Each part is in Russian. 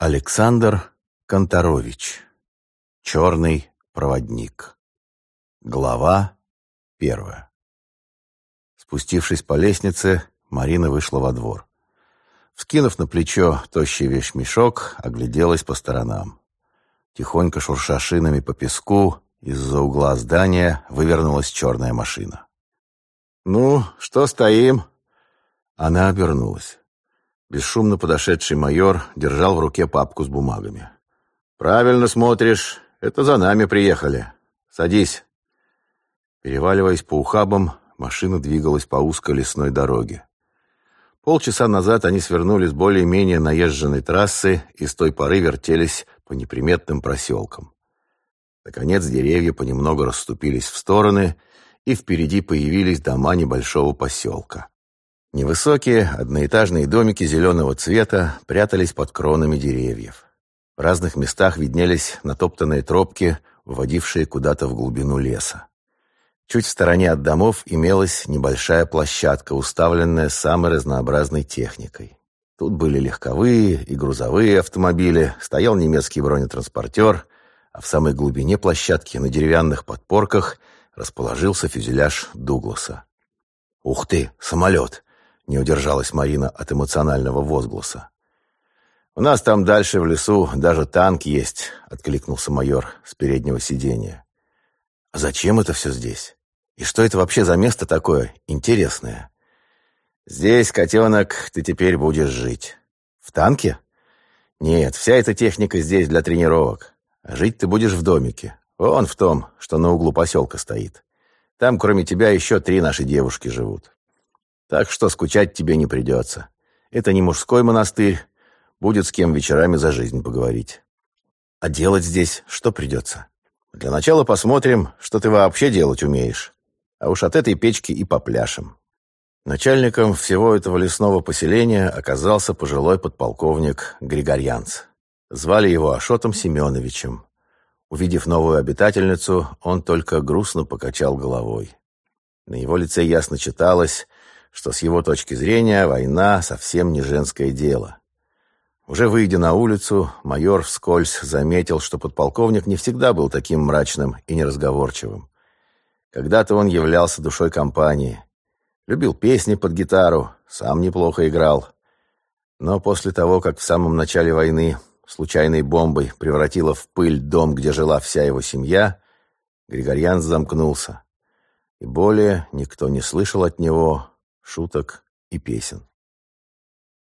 Александр Конторович. Черный проводник. Глава первая. Спустившись по лестнице, Марина вышла во двор. Вскинув на плечо тощий вещмешок, огляделась по сторонам. Тихонько шурша шинами по песку, из-за угла здания вывернулась черная машина. «Ну, что стоим?» Она обернулась. Бесшумно подошедший майор держал в руке папку с бумагами. «Правильно смотришь. Это за нами приехали. Садись». Переваливаясь по ухабам, машина двигалась по узкой лесной дороге. Полчаса назад они свернули с более-менее наезженной трассы и с той поры вертелись по неприметным проселкам. Наконец деревья понемногу расступились в стороны, и впереди появились дома небольшого поселка. Невысокие одноэтажные домики зеленого цвета прятались под кронами деревьев. В разных местах виднелись натоптанные тропки, выводившие куда-то в глубину леса. Чуть в стороне от домов имелась небольшая площадка, уставленная самой разнообразной техникой. Тут были легковые и грузовые автомобили, стоял немецкий бронетранспортер, а в самой глубине площадки на деревянных подпорках расположился фюзеляж Дугласа. «Ух ты, самолет!» Не удержалась Марина от эмоционального возгласа. «У нас там дальше в лесу даже танк есть», — откликнулся майор с переднего сиденья. «А зачем это все здесь? И что это вообще за место такое интересное?» «Здесь, котенок, ты теперь будешь жить». «В танке?» «Нет, вся эта техника здесь для тренировок. А жить ты будешь в домике. Вон в том, что на углу поселка стоит. Там, кроме тебя, еще три наши девушки живут. Так что скучать тебе не придется. Это не мужской монастырь, будет с кем вечерами за жизнь поговорить. А делать здесь что придется? Для начала посмотрим, что ты вообще делать умеешь. А уж от этой печки и попляшем. Начальником всего этого лесного поселения оказался пожилой подполковник Григорьянц. Звали его Ашотом Семеновичем. Увидев новую обитательницу, он только грустно покачал головой. На его лице ясно читалось, что с его точки зрения война совсем не женское дело. Уже выйдя на улицу, майор вскользь заметил, что подполковник не всегда был таким мрачным и неразговорчивым. Когда-то он являлся душой компании. Любил песни под гитару, сам неплохо играл. Но после того, как в самом начале войны случайной бомбой превратила в пыль дом, где жила вся его семья, Григорьян замкнулся. И более никто не слышал от него шуток и песен.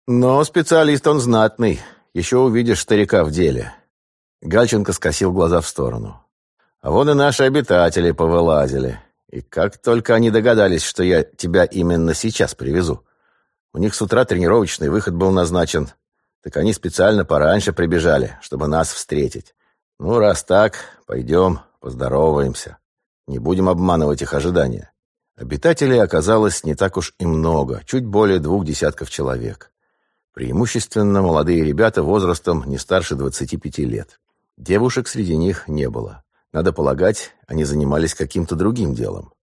Но специалист он знатный. Еще увидишь старика в деле. Гальченко скосил глаза в сторону. А вон и наши обитатели повылазили. И как только они догадались, что я тебя именно сейчас привезу. У них с утра тренировочный выход был назначен. Так они специально пораньше прибежали, чтобы нас встретить. Ну, раз так, пойдем, поздороваемся. Не будем обманывать их ожидания. Обитателей оказалось не так уж и много, чуть более двух десятков человек. Преимущественно молодые ребята возрастом не старше 25 лет. Девушек среди них не было. Надо полагать, они занимались каким-то другим делом.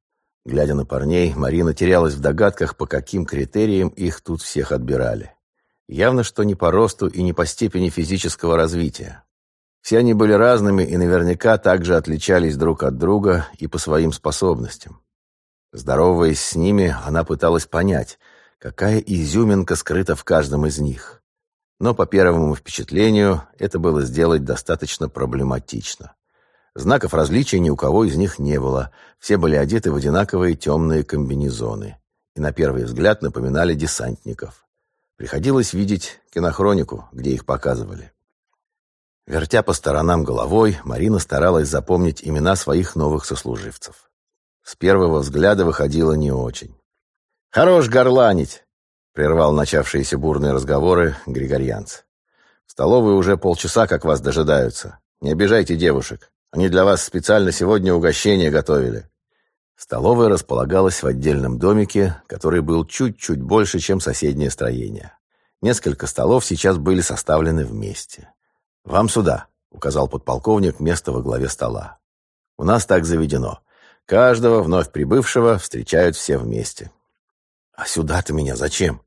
Глядя на парней, Марина терялась в догадках, по каким критериям их тут всех отбирали. Явно, что не по росту и не по степени физического развития. Все они были разными и наверняка также отличались друг от друга и по своим способностям. Здороваясь с ними, она пыталась понять, какая изюминка скрыта в каждом из них. Но по первому впечатлению это было сделать достаточно проблематично. Знаков различия ни у кого из них не было, все были одеты в одинаковые темные комбинезоны и на первый взгляд напоминали десантников. Приходилось видеть кинохронику, где их показывали. Вертя по сторонам головой, Марина старалась запомнить имена своих новых сослуживцев. С первого взгляда выходило не очень. «Хорош горланить!» — прервал начавшиеся бурные разговоры Григорьянц. «В столовой уже полчаса, как вас дожидаются. Не обижайте девушек. Они для вас специально сегодня угощение готовили». Столовая располагалась в отдельном домике, который был чуть-чуть больше, чем соседнее строение. Несколько столов сейчас были составлены вместе. «Вам сюда», — указал подполковник место во главе стола. «У нас так заведено. Каждого вновь прибывшего встречают все вместе. А сюда-то меня зачем?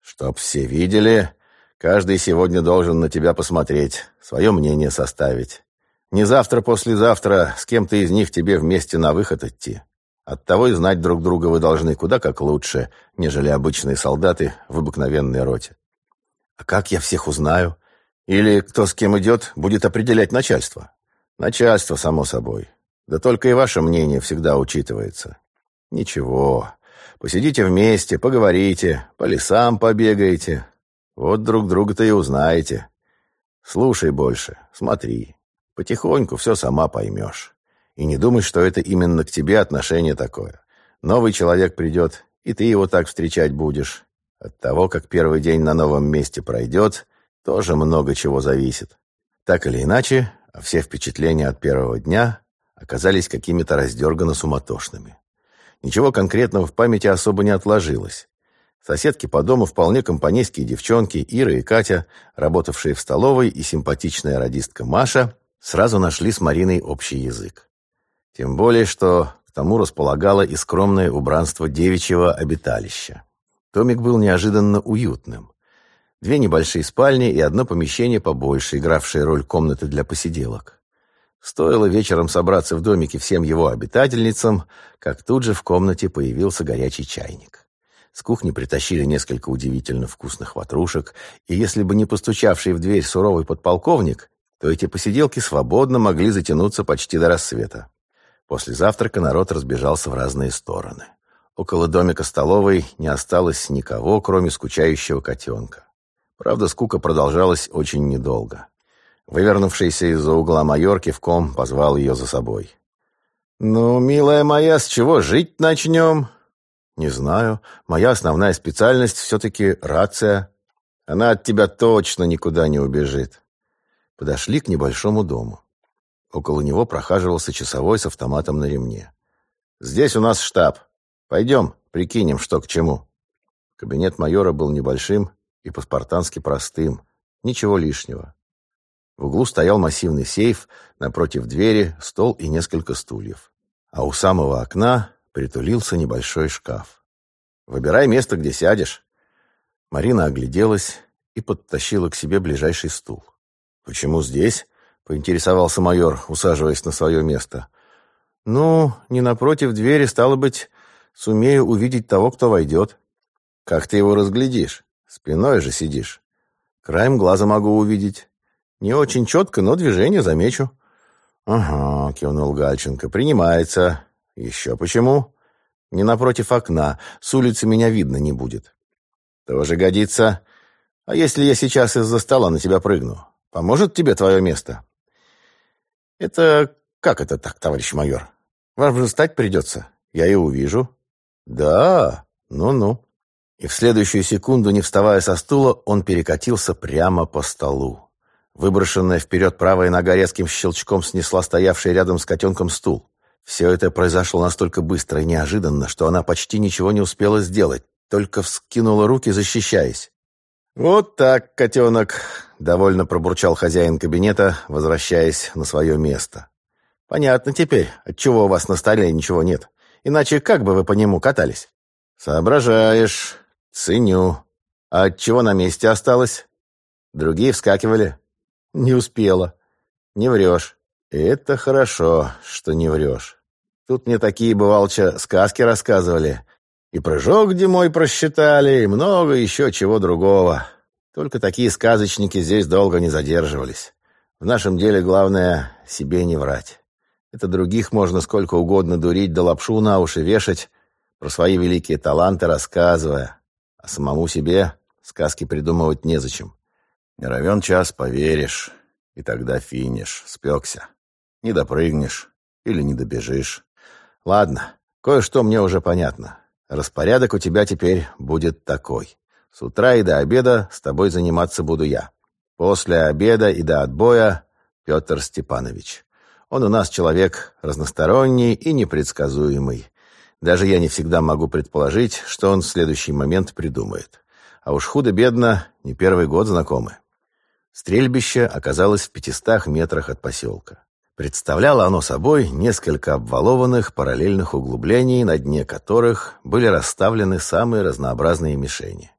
Чтоб все видели, Каждый сегодня должен на тебя посмотреть, свое мнение составить. Не завтра-послезавтра с кем-то из них тебе вместе на выход идти. Оттого и знать друг друга вы должны куда как лучше, нежели обычные солдаты в обыкновенной роте. А как я всех узнаю? Или кто с кем идет, будет определять начальство? Начальство, само собой. Да только и ваше мнение всегда учитывается. Ничего. Посидите вместе, поговорите, по лесам побегаете. Вот друг друга-то и узнаете. Слушай больше, смотри. Потихоньку все сама поймешь. И не думай, что это именно к тебе отношение такое. Новый человек придет, и ты его так встречать будешь. От того, как первый день на новом месте пройдет, тоже много чего зависит. Так или иначе, а все впечатления от первого дня оказались какими-то раздерганно-суматошными. Ничего конкретного в памяти особо не отложилось. Соседки по дому вполне компанейские девчонки Ира и Катя, работавшие в столовой, и симпатичная радистка Маша сразу нашли с Мариной общий язык. Тем более, что к тому располагало и скромное убранство девичьего обиталища. Томик был неожиданно уютным. Две небольшие спальни и одно помещение побольше, игравшее роль комнаты для посиделок. Стоило вечером собраться в домике всем его обитательницам, как тут же в комнате появился горячий чайник. С кухни притащили несколько удивительно вкусных ватрушек, и если бы не постучавший в дверь суровый подполковник, то эти посиделки свободно могли затянуться почти до рассвета. После завтрака народ разбежался в разные стороны. Около домика столовой не осталось никого, кроме скучающего котенка. Правда, скука продолжалась очень недолго. Вывернувшийся из-за угла майор кивком позвал ее за собой. «Ну, милая моя, с чего жить начнем?» «Не знаю. Моя основная специальность все-таки рация. Она от тебя точно никуда не убежит». Подошли к небольшому дому. Около него прохаживался часовой с автоматом на ремне. «Здесь у нас штаб. Пойдем, прикинем, что к чему». Кабинет майора был небольшим и по-спартански простым. Ничего лишнего. В углу стоял массивный сейф, напротив двери стол и несколько стульев. А у самого окна притулился небольшой шкаф. «Выбирай место, где сядешь». Марина огляделась и подтащила к себе ближайший стул. «Почему здесь?» — поинтересовался майор, усаживаясь на свое место. «Ну, не напротив двери, стало быть, сумею увидеть того, кто войдет». «Как ты его разглядишь? Спиной же сидишь». «Краем глаза могу увидеть. Не очень четко, но движение замечу». «Ага», — кивнул Гальченко, — «принимается. Еще почему?» «Не напротив окна. С улицы меня видно не будет». «Тоже годится. А если я сейчас из-за стола на тебя прыгну? Поможет тебе твое место?» «Это как это так, товарищ майор? Вам же стать придется. Я и увижу». «Да, ну-ну». И в следующую секунду, не вставая со стула, он перекатился прямо по столу. Выброшенная вперед правая нога резким щелчком снесла стоявший рядом с котенком стул. Все это произошло настолько быстро и неожиданно, что она почти ничего не успела сделать, только вскинула руки, защищаясь. «Вот так, котенок!» — довольно пробурчал хозяин кабинета, возвращаясь на свое место. «Понятно теперь, отчего у вас на столе ничего нет. Иначе как бы вы по нему катались?» «Соображаешь. Ценю. А отчего на месте осталось?» «Другие вскакивали?» «Не успела. Не врешь. это хорошо, что не врешь. Тут мне такие, бывалча, сказки рассказывали, и прыжок где мой просчитали, и много еще чего другого. Только такие сказочники здесь долго не задерживались. В нашем деле главное — себе не врать. Это других можно сколько угодно дурить да лапшу на уши вешать, про свои великие таланты рассказывая. А самому себе сказки придумывать незачем. Не равен час поверишь, и тогда финиш, спекся. Не допрыгнешь или не добежишь. Ладно, кое-что мне уже понятно. Распорядок у тебя теперь будет такой. С утра и до обеда с тобой заниматься буду я. После обеда и до отбоя Петр Степанович. Он у нас человек разносторонний и непредсказуемый. Даже я не всегда могу предположить, что он в следующий момент придумает. А уж худо-бедно, не первый год знакомы. Стрельбище оказалось в пятистах метрах от поселка. Представляло оно собой несколько обвалованных параллельных углублений, на дне которых были расставлены самые разнообразные мишени.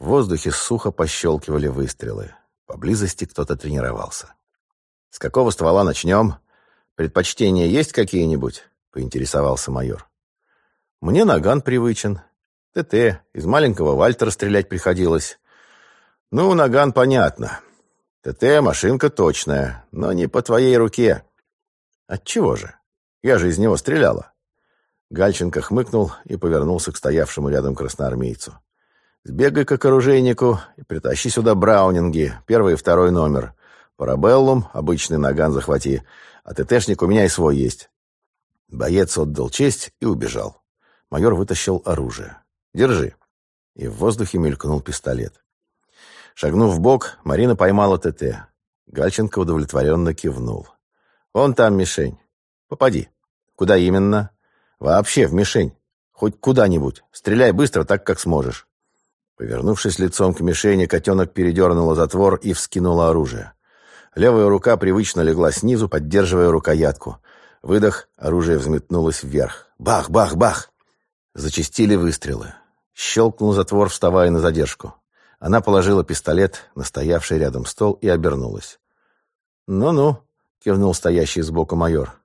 В воздухе сухо пощелкивали выстрелы. Поблизости кто-то тренировался. «С какого ствола начнем? Предпочтения есть какие-нибудь?» — поинтересовался майор. «Мне наган привычен. ТТ. Из маленького Вальтера стрелять приходилось. Ну, наган понятно. ТТ — машинка точная, но не по твоей руке. Отчего же? Я же из него стреляла». Гальченко хмыкнул и повернулся к стоявшему рядом красноармейцу. Сбегай-ка к оружейнику и притащи сюда браунинги, первый и второй номер. Парабеллум, обычный наган захвати, а ТТшник у меня и свой есть». Боец отдал честь и убежал. Майор вытащил оружие. «Держи». И в воздухе мелькнул пистолет. Шагнув в бок, Марина поймала ТТ. Гальченко удовлетворенно кивнул. «Вон там мишень. Попади». «Куда именно?» «Вообще в мишень. Хоть куда-нибудь. Стреляй быстро, так как сможешь». Повернувшись лицом к мишени, котенок передернула затвор и вскинула оружие. Левая рука привычно легла снизу, поддерживая рукоятку. Выдох, оружие взметнулось вверх. Бах, бах, бах! Зачистили выстрелы. Щелкнул затвор, вставая на задержку. Она положила пистолет на стоявший рядом стол и обернулась. «Ну-ну», — кивнул стоящий сбоку майор.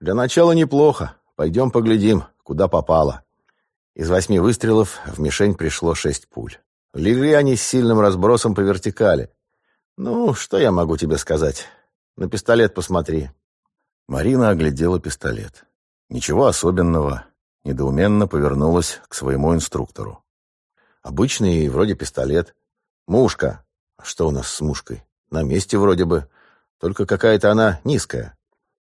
«Для начала неплохо. Пойдем поглядим, куда попало». Из восьми выстрелов в мишень пришло шесть пуль. Легли они с сильным разбросом по вертикали. Ну, что я могу тебе сказать? На пистолет посмотри. Марина оглядела пистолет. Ничего особенного. Недоуменно повернулась к своему инструктору. Обычный, вроде пистолет. Мушка. А что у нас с мушкой? На месте вроде бы. Только какая-то она низкая.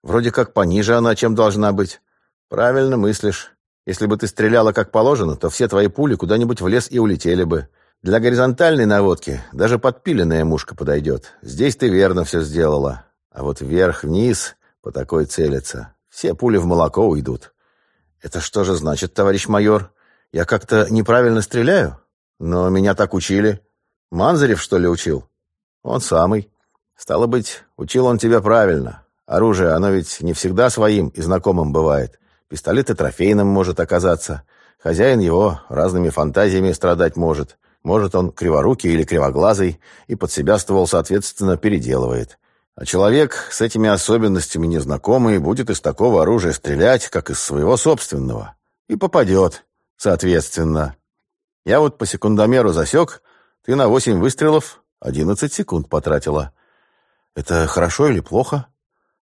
Вроде как пониже она, чем должна быть. Правильно мыслишь. Если бы ты стреляла как положено, то все твои пули куда-нибудь в лес и улетели бы. Для горизонтальной наводки даже подпиленная мушка подойдет. Здесь ты верно все сделала. А вот вверх-вниз по такой целиться. Все пули в молоко уйдут. Это что же значит, товарищ майор? Я как-то неправильно стреляю? Но меня так учили. Манзарев, что ли, учил? Он самый. Стало быть, учил он тебя правильно. Оружие, оно ведь не всегда своим и знакомым бывает. Пистолет и трофейным может оказаться. Хозяин его разными фантазиями страдать может. Может, он криворукий или кривоглазый, и под себя ствол, соответственно, переделывает. А человек с этими особенностями незнакомый будет из такого оружия стрелять, как из своего собственного. И попадет, соответственно. Я вот по секундомеру засек, ты на восемь выстрелов одиннадцать секунд потратила. Это хорошо или плохо?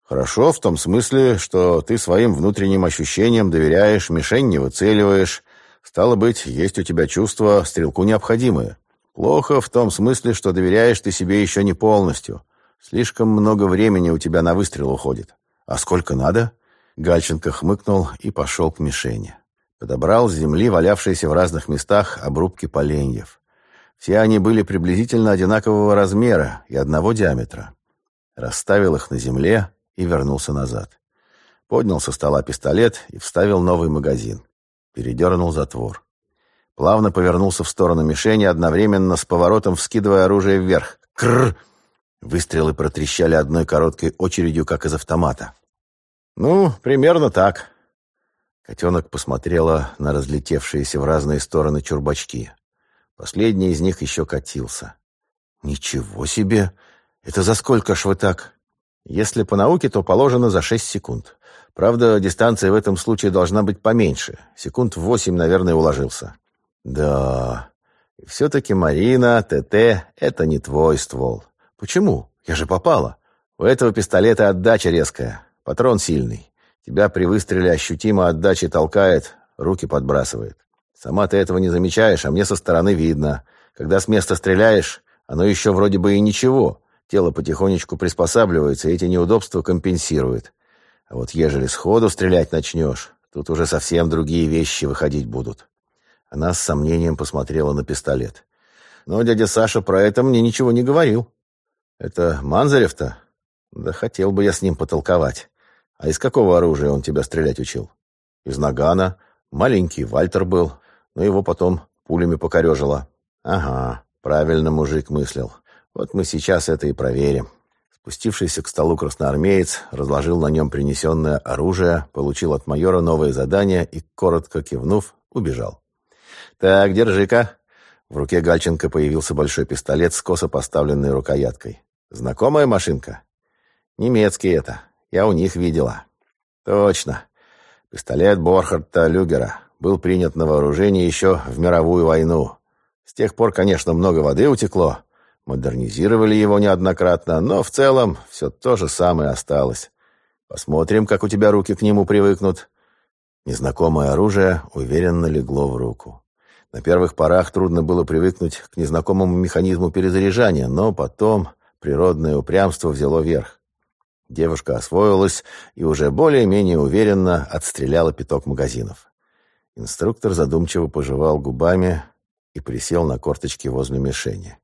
Хорошо в том смысле, что ты своим внутренним ощущениям доверяешь, мишень не выцеливаешь. Стало быть, есть у тебя чувство стрелку необходимое. Плохо в том смысле, что доверяешь ты себе еще не полностью. Слишком много времени у тебя на выстрел уходит. А сколько надо? Гальченко хмыкнул и пошел к мишени. Подобрал с земли валявшиеся в разных местах обрубки поленьев. Все они были приблизительно одинакового размера и одного диаметра. Расставил их на земле, и вернулся назад. Поднял со стола пистолет и вставил новый магазин. Передернул затвор. Плавно повернулся в сторону мишени, одновременно с поворотом вскидывая оружие вверх. Кррр! Выстрелы протрещали одной короткой очередью, как из автомата. «Ну, примерно так». Котенок посмотрела на разлетевшиеся в разные стороны чурбачки. Последний из них еще катился. «Ничего себе! Это за сколько ж вы так?» Если по науке, то положено за 6 секунд. Правда, дистанция в этом случае должна быть поменьше. Секунд 8, наверное, уложился. Да, все-таки Марина, ТТ — это не твой ствол. Почему? Я же попала. У этого пистолета отдача резкая, патрон сильный. Тебя при выстреле ощутимо отдачи толкает, руки подбрасывает. Сама ты этого не замечаешь, а мне со стороны видно. Когда с места стреляешь, оно еще вроде бы и ничего, Тело потихонечку приспосабливается, и эти неудобства компенсирует. А вот ежели сходу стрелять начнешь, тут уже совсем другие вещи выходить будут. Она с сомнением посмотрела на пистолет. Но дядя Саша про это мне ничего не говорил. Это Манзарев-то? Да хотел бы я с ним потолковать. А из какого оружия он тебя стрелять учил? Из нагана. Маленький Вальтер был, но его потом пулями покорежило. Ага, правильно мужик мыслил. Вот мы сейчас это и проверим. Спустившийся к столу красноармеец разложил на нем принесенное оружие, получил от майора новое задание и, коротко кивнув, убежал. «Так, держи-ка. В руке Гальченко появился большой пистолет с косо поставленной рукояткой. «Знакомая машинка?» «Немецкий это. Я у них видела». «Точно. Пистолет Борхарта Люгера был принят на вооружение еще в мировую войну. С тех пор, конечно, много воды утекло. Модернизировали его неоднократно, но в целом все то же самое осталось. Посмотрим, как у тебя руки к нему привыкнут». Незнакомое оружие уверенно легло в руку. На первых порах трудно было привыкнуть к незнакомому механизму перезаряжания, но потом природное упрямство взяло верх. Девушка освоилась и уже более-менее уверенно отстреляла пяток магазинов. Инструктор задумчиво пожевал губами и присел на корточки возле мишени.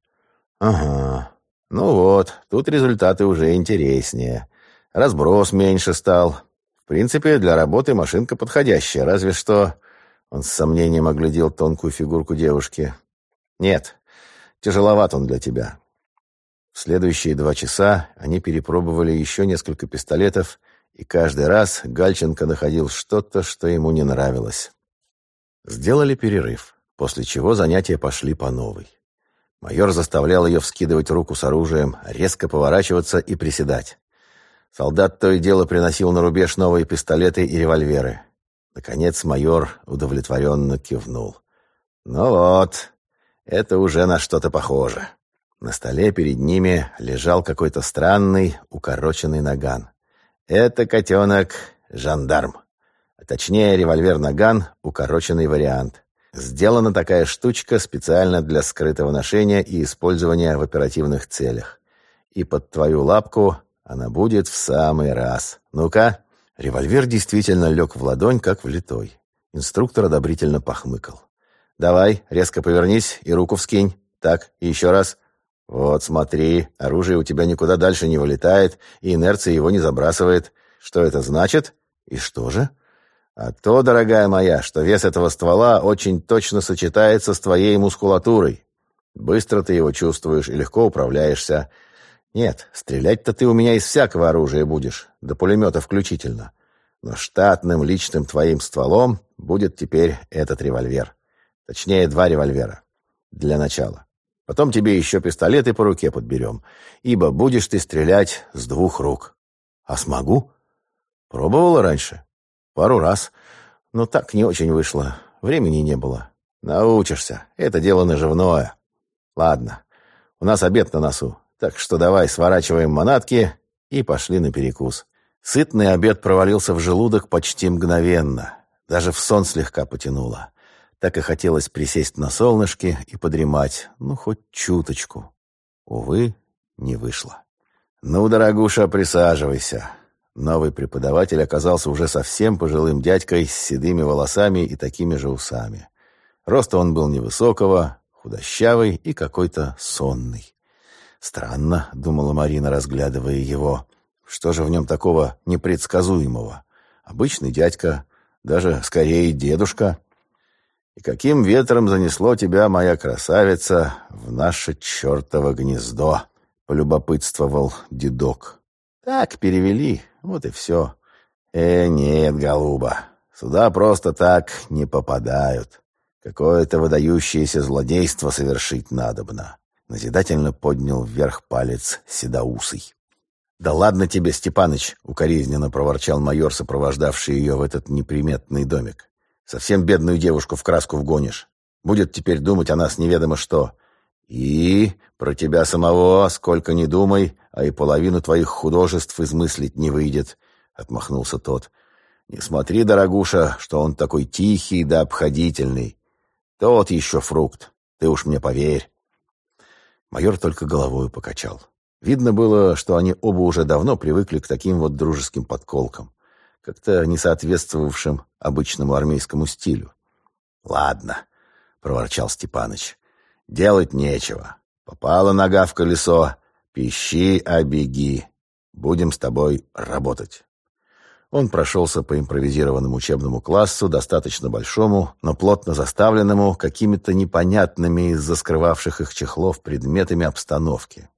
«Ага, ну вот, тут результаты уже интереснее. Разброс меньше стал. В принципе, для работы машинка подходящая, разве что он с сомнением оглядел тонкую фигурку девушки. «Нет, тяжеловат он для тебя». В следующие два часа они перепробовали еще несколько пистолетов, и каждый раз Гальченко находил что-то, что ему не нравилось. Сделали перерыв, после чего занятия пошли по новой. Майор заставлял ее вскидывать руку с оружием, резко поворачиваться и приседать. Солдат то и дело приносил на рубеж новые пистолеты и револьверы. Наконец майор удовлетворенно кивнул. «Ну вот, это уже на что-то похоже». На столе перед ними лежал какой-то странный, укороченный наган. Это котенок жандарм. А точнее, револьвер-наган — укороченный вариант. Сделана такая штучка специально для скрытого ношения и использования в оперативных целях. И под твою лапку она будет в самый раз. Ну-ка, Револьвер действительно лег в ладонь, как влитой. Инструктор одобрительно похмыкал. «Давай, резко повернись и руку вскинь. Так, и еще раз. Вот, смотри, оружие у тебя никуда дальше не вылетает, и инерция его не забрасывает. Что это значит? И что же? А то, дорогая моя, что вес этого ствола очень точно сочетается с твоей мускулатурой. Быстро ты его чувствуешь и легко управляешься. Нет, стрелять-то ты у меня из всякого оружия будешь, до пулемета включительно. Но штатным личным твоим стволом будет теперь этот револьвер. Точнее, два револьвера. Для начала. Потом тебе еще пистолеты по руке подберем, ибо будешь ты стрелять с двух рук. А смогу? Пробовала раньше? Пару раз. Но так не очень вышло. Времени не было. Научишься. Это дело наживное. Ладно. У нас обед на носу. Так что давай сворачиваем манатки и пошли на перекус. Сытный обед провалился в желудок почти мгновенно. Даже в сон слегка потянуло. Так и хотелось присесть на солнышке и подремать, ну, хоть чуточку. Увы, не вышло. «Ну, дорогуша, присаживайся». Новый преподаватель оказался уже совсем пожилым дядькой с седыми волосами и такими же усами. Роста он был невысокого, худощавый и какой-то сонный. «Странно», — думала Марина, разглядывая его. «Что же в нем такого непредсказуемого? Обычный дядька, даже скорее дедушка. И каким ветром занесло тебя, моя красавица, в наше чертово гнездо?» — полюбопытствовал дедок. «Так перевели, вот и все». «Э, нет, голуба, сюда просто так не попадают. Какое-то выдающееся злодейство совершить надобно. Назидательно поднял вверх палец седоусый. «Да ладно тебе, Степаныч!» — укоризненно проворчал майор, сопровождавший ее в этот неприметный домик. «Совсем бедную девушку в краску вгонишь. Будет теперь думать о нас неведомо что. И про тебя самого, сколько ни думай, а и половину твоих художеств измыслить не выйдет», — отмахнулся тот. «Не смотри, дорогуша, что он такой тихий да обходительный. Тот еще фрукт, ты уж мне поверь». Майор только головою покачал. Видно было, что они оба уже давно привыкли к таким вот дружеским подколкам, как-то не соответствовавшим обычному армейскому стилю. «Ладно», — проворчал Степаныч, — «делать нечего. Попала нога в колесо, пищи, а беги. Будем с тобой работать». Он прошелся по импровизированному учебному классу, достаточно большому, но плотно заставленному какими-то непонятными из-за скрывавших их чехлов предметами обстановки.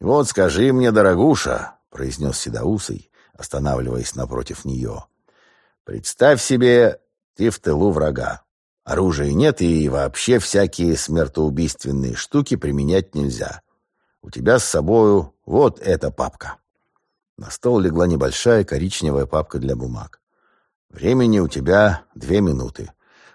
«Вот скажи мне, дорогуша», — произнес Седоусый, останавливаясь напротив нее, — «представь себе, ты в тылу врага. Оружия нет, и вообще всякие смертоубийственные штуки применять нельзя. У тебя с собою вот эта папка». На стол легла небольшая коричневая папка для бумаг. «Времени у тебя две минуты.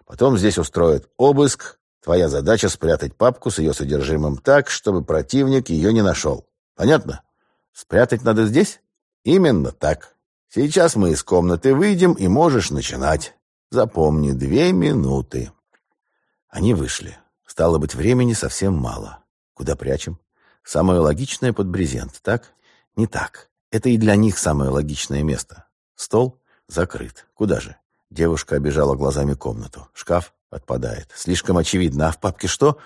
Потом здесь устроят обыск. Твоя задача спрятать папку с ее содержимым так, чтобы противник ее не нашел. Понятно? Спрятать надо здесь? Именно так. Сейчас мы из комнаты выйдем, и можешь начинать. Запомни, две минуты. Они вышли. Стало быть, времени совсем мало. Куда прячем? Самое логичное под брезент, так? Не так. Это и для них самое логичное место. Стол закрыт. Куда же? Девушка обижала глазами комнату. Шкаф отпадает. Слишком очевидно. А в папке что?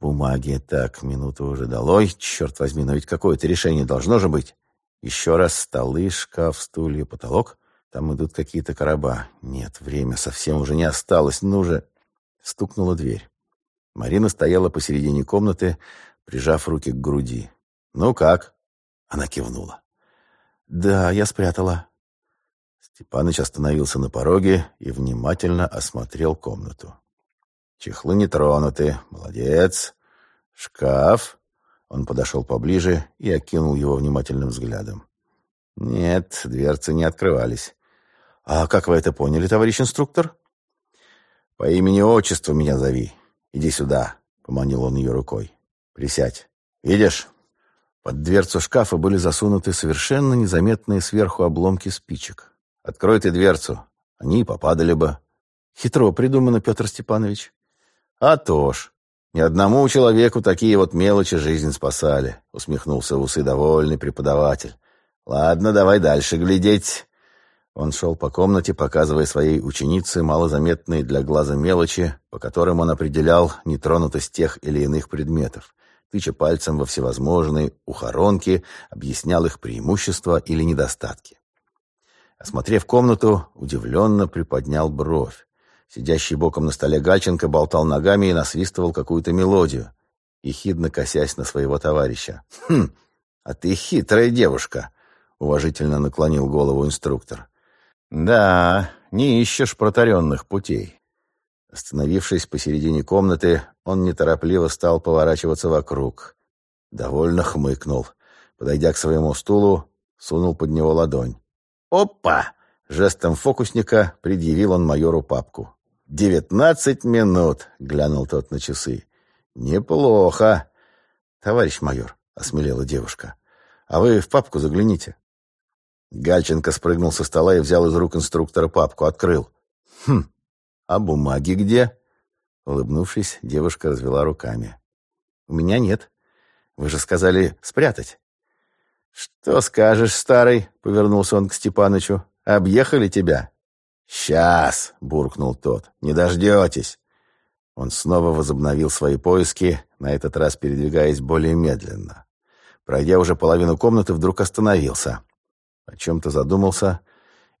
Бумаги. Так, минуту уже долой. Черт возьми, но ведь какое-то решение должно же быть. Еще раз столы, шкаф, стулья, потолок. Там идут какие-то короба. Нет, время совсем уже не осталось. Ну же. Стукнула дверь. Марина стояла посередине комнаты, прижав руки к груди. «Ну как?» Она кивнула. «Да, я спрятала». Степаныч остановился на пороге и внимательно осмотрел комнату. «Чехлы не тронуты. Молодец. Шкаф. Он подошел поближе и окинул его внимательным взглядом. Нет, дверцы не открывались. «А как вы это поняли, товарищ инструктор?» «По имени-отчеству меня зови. Иди сюда», — поманил он ее рукой. «Присядь. Видишь?» Под дверцу шкафа были засунуты совершенно незаметные сверху обломки спичек. «Открой ты дверцу. Они попадали бы». «Хитро придумано, Петр Степанович». «А то ж. Ни одному человеку такие вот мелочи жизнь спасали, усмехнулся в усы довольный преподаватель. Ладно, давай дальше глядеть. Он шел по комнате, показывая своей ученице малозаметные для глаза мелочи, по которым он определял нетронутость тех или иных предметов. Тыча пальцем во всевозможные ухоронки, объяснял их преимущества или недостатки. Осмотрев комнату, удивленно приподнял бровь. Сидящий боком на столе Гальченко болтал ногами и насвистывал какую-то мелодию, ехидно косясь на своего товарища. «Хм, а ты хитрая девушка», — уважительно наклонил голову инструктор. «Да, не ищешь протаренных путей». Остановившись посередине комнаты, он неторопливо стал поворачиваться вокруг. Довольно хмыкнул. Подойдя к своему стулу, сунул под него ладонь. «Опа!» Жестом фокусника предъявил он майору папку. «Девятнадцать минут», — глянул тот на часы. «Неплохо». «Товарищ майор», — осмелела девушка, — «а вы в папку загляните». Гальченко спрыгнул со стола и взял из рук инструктора папку, открыл. «Хм, а бумаги где?» Улыбнувшись, девушка развела руками. «У меня нет. Вы же сказали спрятать». «Что скажешь, старый?» — повернулся он к Степанычу. «Объехали тебя?» «Сейчас!» — буркнул тот. «Не дождетесь!» Он снова возобновил свои поиски, на этот раз передвигаясь более медленно. Пройдя уже половину комнаты, вдруг остановился. О чем-то задумался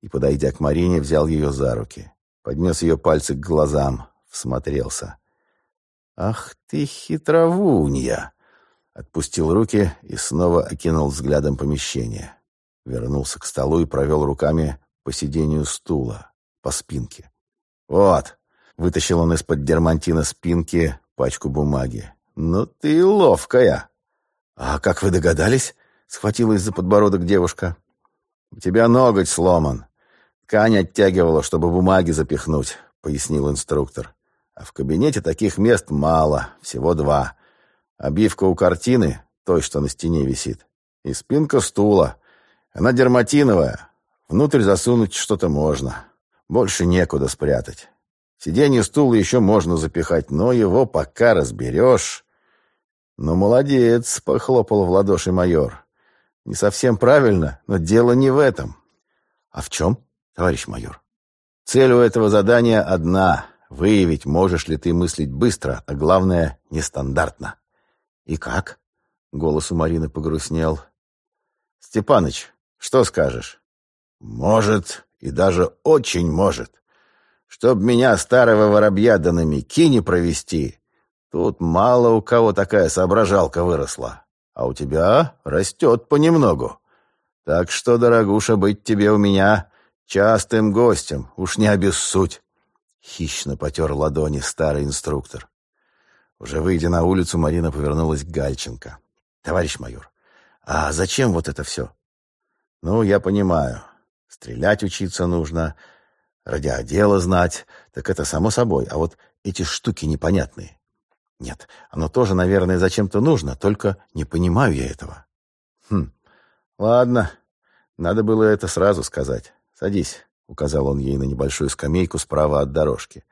и, подойдя к Марине, взял ее за руки. Поднес ее пальцы к глазам, всмотрелся. «Ах ты хитровунья!» Отпустил руки и снова окинул взглядом помещение. Вернулся к столу и провел руками по сидению стула по спинке. «Вот!» — вытащил он из-под дермантина спинки пачку бумаги. «Ну ты ловкая!» «А как вы догадались?» — схватилась за подбородок девушка. «У тебя ноготь сломан. Ткань оттягивала, чтобы бумаги запихнуть», — пояснил инструктор. «А в кабинете таких мест мало, всего два. Обивка у картины, той, что на стене висит, и спинка стула. Она дерматиновая. Внутрь засунуть что-то можно. Больше некуда спрятать. Сиденье стула еще можно запихать, но его пока разберешь. «Ну, молодец!» — похлопал в ладоши майор. «Не совсем правильно, но дело не в этом». «А в чем, товарищ майор?» «Цель у этого задания одна — выявить, можешь ли ты мыслить быстро, а главное — нестандартно». «И как?» — голос у Марины погрустнел. «Степаныч, что скажешь?» «Может, и даже очень может. Чтоб меня, старого воробья, да на мякине провести, тут мало у кого такая соображалка выросла, а у тебя растет понемногу. Так что, дорогуша, быть тебе у меня частым гостем, уж не обессудь. Хищно потер ладони старый инструктор. Уже выйдя на улицу, Марина повернулась к Гальченко. «Товарищ майор, а зачем вот это все?» «Ну, я понимаю. Стрелять учиться нужно, радиодело знать, так это само собой. А вот эти штуки непонятные. Нет, оно тоже, наверное, зачем-то нужно, только не понимаю я этого». «Хм, ладно, надо было это сразу сказать. Садись», — указал он ей на небольшую скамейку справа от дорожки.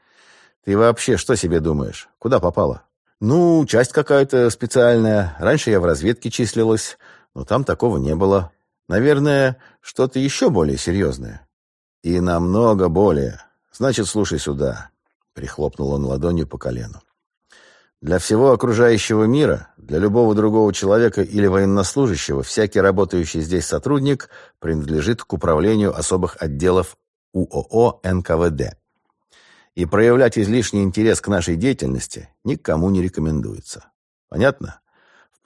«Ты вообще что себе думаешь? Куда попала?» «Ну, часть какая-то специальная. Раньше я в разведке числилась, но там такого не было. Наверное, что-то еще более серьезное». «И намного более. Значит, слушай сюда», — прихлопнул он ладонью по колену. «Для всего окружающего мира, для любого другого человека или военнослужащего, всякий работающий здесь сотрудник принадлежит к управлению особых отделов УОО НКВД и проявлять излишний интерес к нашей деятельности никому не рекомендуется. Понятно?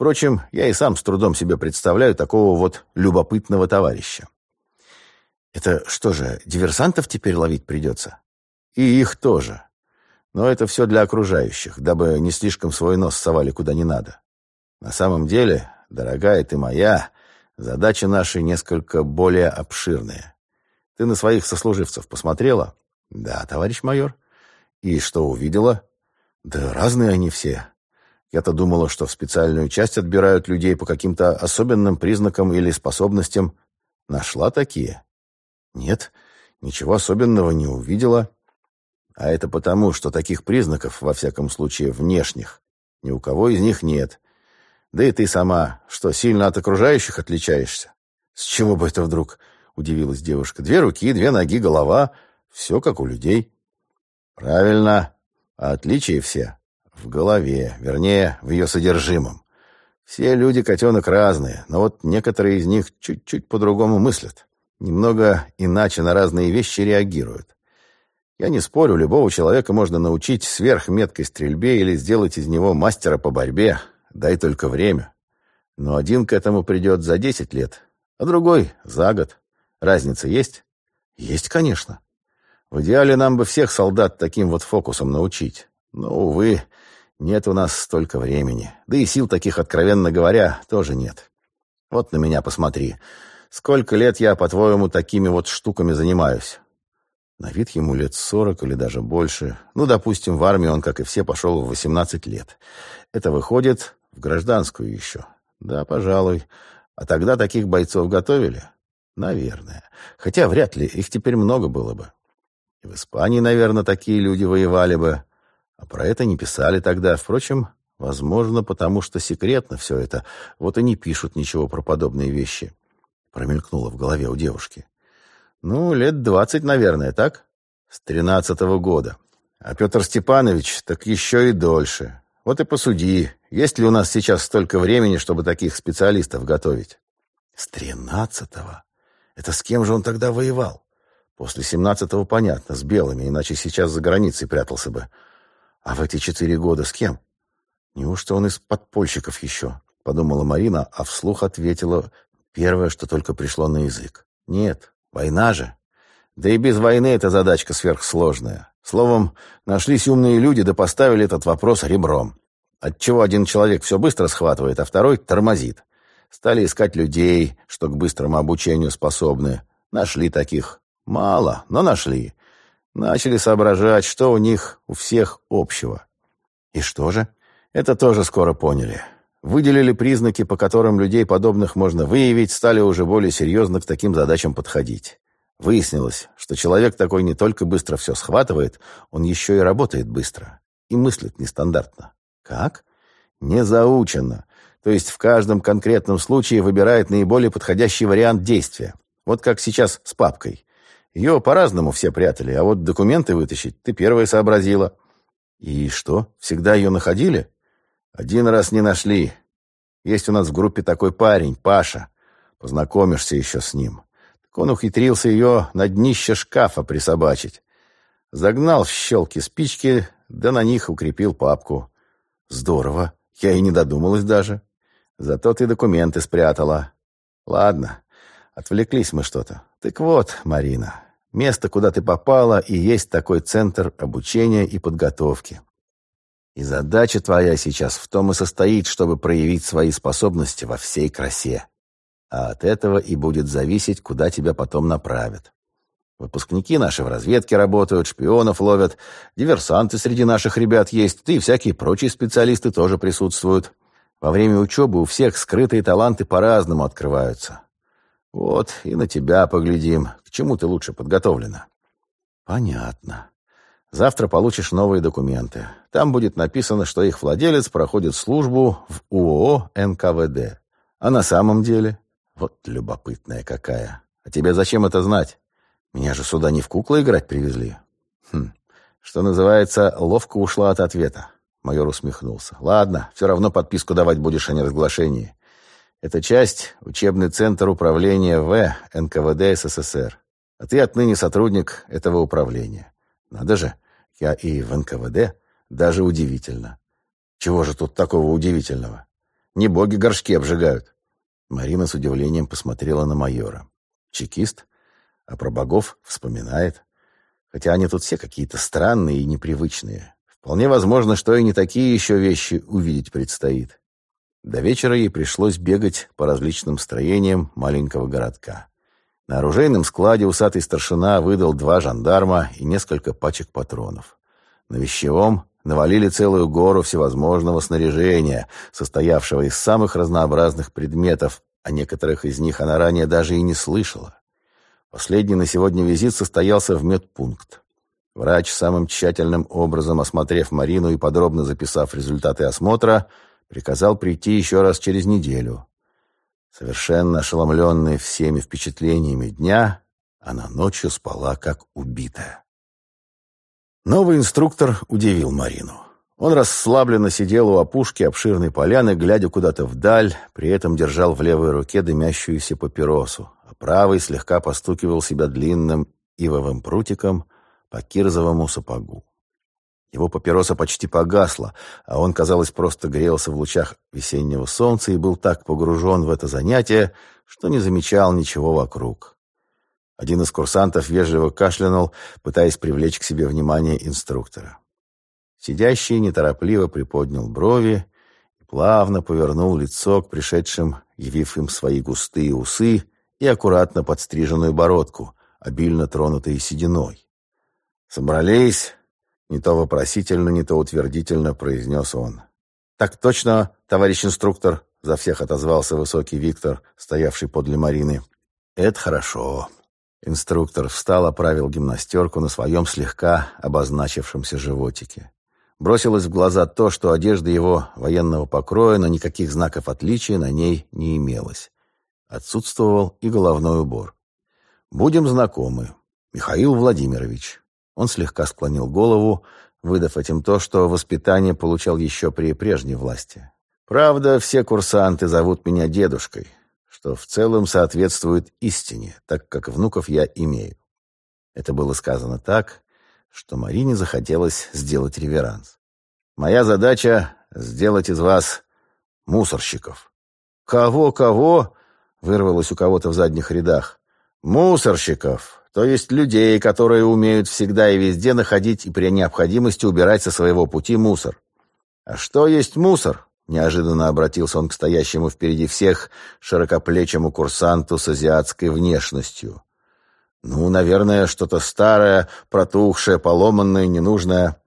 Впрочем, я и сам с трудом себе представляю такого вот любопытного товарища. Это что же, диверсантов теперь ловить придется? И их тоже. Но это все для окружающих, дабы не слишком свой нос совали куда не надо. На самом деле, дорогая ты моя, задача наша несколько более обширная. Ты на своих сослуживцев посмотрела? Да, товарищ майор. И что увидела? Да разные они все. Я-то думала, что в специальную часть отбирают людей по каким-то особенным признакам или способностям. Нашла такие? Нет, ничего особенного не увидела. А это потому, что таких признаков, во всяком случае внешних, ни у кого из них нет. Да и ты сама, что, сильно от окружающих отличаешься? С чего бы это вдруг? Удивилась девушка. Две руки, две ноги, голова. Все как у людей. Правильно. А отличия все в голове, вернее, в ее содержимом. Все люди, котенок, разные, но вот некоторые из них чуть-чуть по-другому мыслят. Немного иначе на разные вещи реагируют. Я не спорю, любого человека можно научить сверхметкой стрельбе или сделать из него мастера по борьбе. Дай только время. Но один к этому придет за десять лет, а другой — за год. Разница есть? Есть, конечно. В идеале нам бы всех солдат таким вот фокусом научить. Но, увы, нет у нас столько времени. Да и сил таких, откровенно говоря, тоже нет. Вот на меня посмотри. Сколько лет я, по-твоему, такими вот штуками занимаюсь? На вид ему лет сорок или даже больше. Ну, допустим, в армию он, как и все, пошел в восемнадцать лет. Это выходит в гражданскую еще. Да, пожалуй. А тогда таких бойцов готовили? Наверное. Хотя вряд ли, их теперь много было бы. И в Испании, наверное, такие люди воевали бы. А про это не писали тогда. Впрочем, возможно, потому что секретно все это. Вот и не пишут ничего про подобные вещи. Промелькнуло в голове у девушки. Ну, лет двадцать, наверное, так? С тринадцатого года. А Петр Степанович так еще и дольше. Вот и посуди, есть ли у нас сейчас столько времени, чтобы таких специалистов готовить? С тринадцатого? Это с кем же он тогда воевал? После семнадцатого понятно, с белыми, иначе сейчас за границей прятался бы. А в эти четыре года с кем? Неужто он из подпольщиков еще? Подумала Марина, а вслух ответила первое, что только пришло на язык. Нет, война же. Да и без войны эта задачка сверхсложная. Словом, нашлись умные люди, да поставили этот вопрос ребром. Отчего один человек все быстро схватывает, а второй тормозит. Стали искать людей, что к быстрому обучению способны. Нашли таких. Мало, но нашли. Начали соображать, что у них у всех общего. И что же? Это тоже скоро поняли. Выделили признаки, по которым людей подобных можно выявить, стали уже более серьезно к таким задачам подходить. Выяснилось, что человек такой не только быстро все схватывает, он еще и работает быстро. И мыслит нестандартно. Как? Незаученно. То есть в каждом конкретном случае выбирает наиболее подходящий вариант действия. Вот как сейчас с папкой. Ее по-разному все прятали, а вот документы вытащить ты первая сообразила. И что, всегда ее находили? Один раз не нашли. Есть у нас в группе такой парень, Паша. Познакомишься еще с ним. Так он ухитрился ее на днище шкафа присобачить. Загнал в щелки спички, да на них укрепил папку. Здорово, я и не додумалась даже. Зато ты документы спрятала. Ладно, Отвлеклись мы что-то. Так вот, Марина, Место, куда ты попала, и есть такой центр обучения и подготовки. И задача твоя сейчас в том и состоит, чтобы проявить свои способности во всей красе. А от этого и будет зависеть, куда тебя потом направят. Выпускники наши в разведке работают, шпионов ловят, диверсанты среди наших ребят есть, да и всякие прочие специалисты тоже присутствуют. Во время учебы у всех скрытые таланты по-разному открываются. Вот и на тебя поглядим, к чему ты лучше подготовлена. Понятно. Завтра получишь новые документы. Там будет написано, что их владелец проходит службу в УОО НКВД. А на самом деле? Вот любопытная какая. А тебе зачем это знать? Меня же сюда не в куклы играть привезли. Хм, что называется, ловко ушла от ответа. Майор усмехнулся. Ладно, все равно подписку давать будешь о неразглашении. Это часть — учебный центр управления В НКВД СССР. А ты отныне сотрудник этого управления. Надо же, я и в НКВД. Даже удивительно. Чего же тут такого удивительного? Не боги горшки обжигают. Марина с удивлением посмотрела на майора. Чекист? А про богов вспоминает. Хотя они тут все какие-то странные и непривычные. Вполне возможно, что и не такие еще вещи увидеть предстоит. До вечера ей пришлось бегать по различным строениям маленького городка. На оружейном складе усатый старшина выдал два жандарма и несколько пачек патронов. На вещевом навалили целую гору всевозможного снаряжения, состоявшего из самых разнообразных предметов, о некоторых из них она ранее даже и не слышала. Последний на сегодня визит состоялся в медпункт. Врач, самым тщательным образом осмотрев Марину и подробно записав результаты осмотра, приказал прийти еще раз через неделю. Совершенно ошеломленная всеми впечатлениями дня, она ночью спала как убитая. Новый инструктор удивил Марину. Он расслабленно сидел у опушки обширной поляны, глядя куда-то вдаль, при этом держал в левой руке дымящуюся папиросу, а правой слегка постукивал себя длинным ивовым прутиком по кирзовому сапогу. Его папироса почти погасла, а он, казалось, просто грелся в лучах весеннего солнца и был так погружен в это занятие, что не замечал ничего вокруг. Один из курсантов вежливо кашлянул, пытаясь привлечь к себе внимание инструктора. Сидящий неторопливо приподнял брови и плавно повернул лицо к пришедшим, явив им свои густые усы и аккуратно подстриженную бородку, обильно тронутые сединой. «Собрались?» Не то вопросительно, не то утвердительно произнес он. «Так точно, товарищ инструктор», — за всех отозвался высокий Виктор, стоявший подле Марины. «Это хорошо». Инструктор встал, оправил гимнастерку на своем слегка обозначившемся животике. Бросилось в глаза то, что одежда его военного покроя, но никаких знаков отличия на ней не имелось. Отсутствовал и головной убор. «Будем знакомы. Михаил Владимирович, он слегка склонил голову, выдав этим то, что воспитание получал еще при прежней власти. «Правда, все курсанты зовут меня дедушкой, что в целом соответствует истине, так как внуков я имею». Это было сказано так, что Марине захотелось сделать реверанс. «Моя задача — сделать из вас мусорщиков». «Кого-кого?» — вырвалось у кого-то в задних рядах. «Мусорщиков!» То есть людей, которые умеют всегда и везде находить и при необходимости убирать со своего пути мусор. А что есть мусор? Неожиданно обратился он к стоящему впереди всех широкоплечему курсанту с азиатской внешностью. Ну, наверное, что-то старое, протухшее, поломанное, ненужное.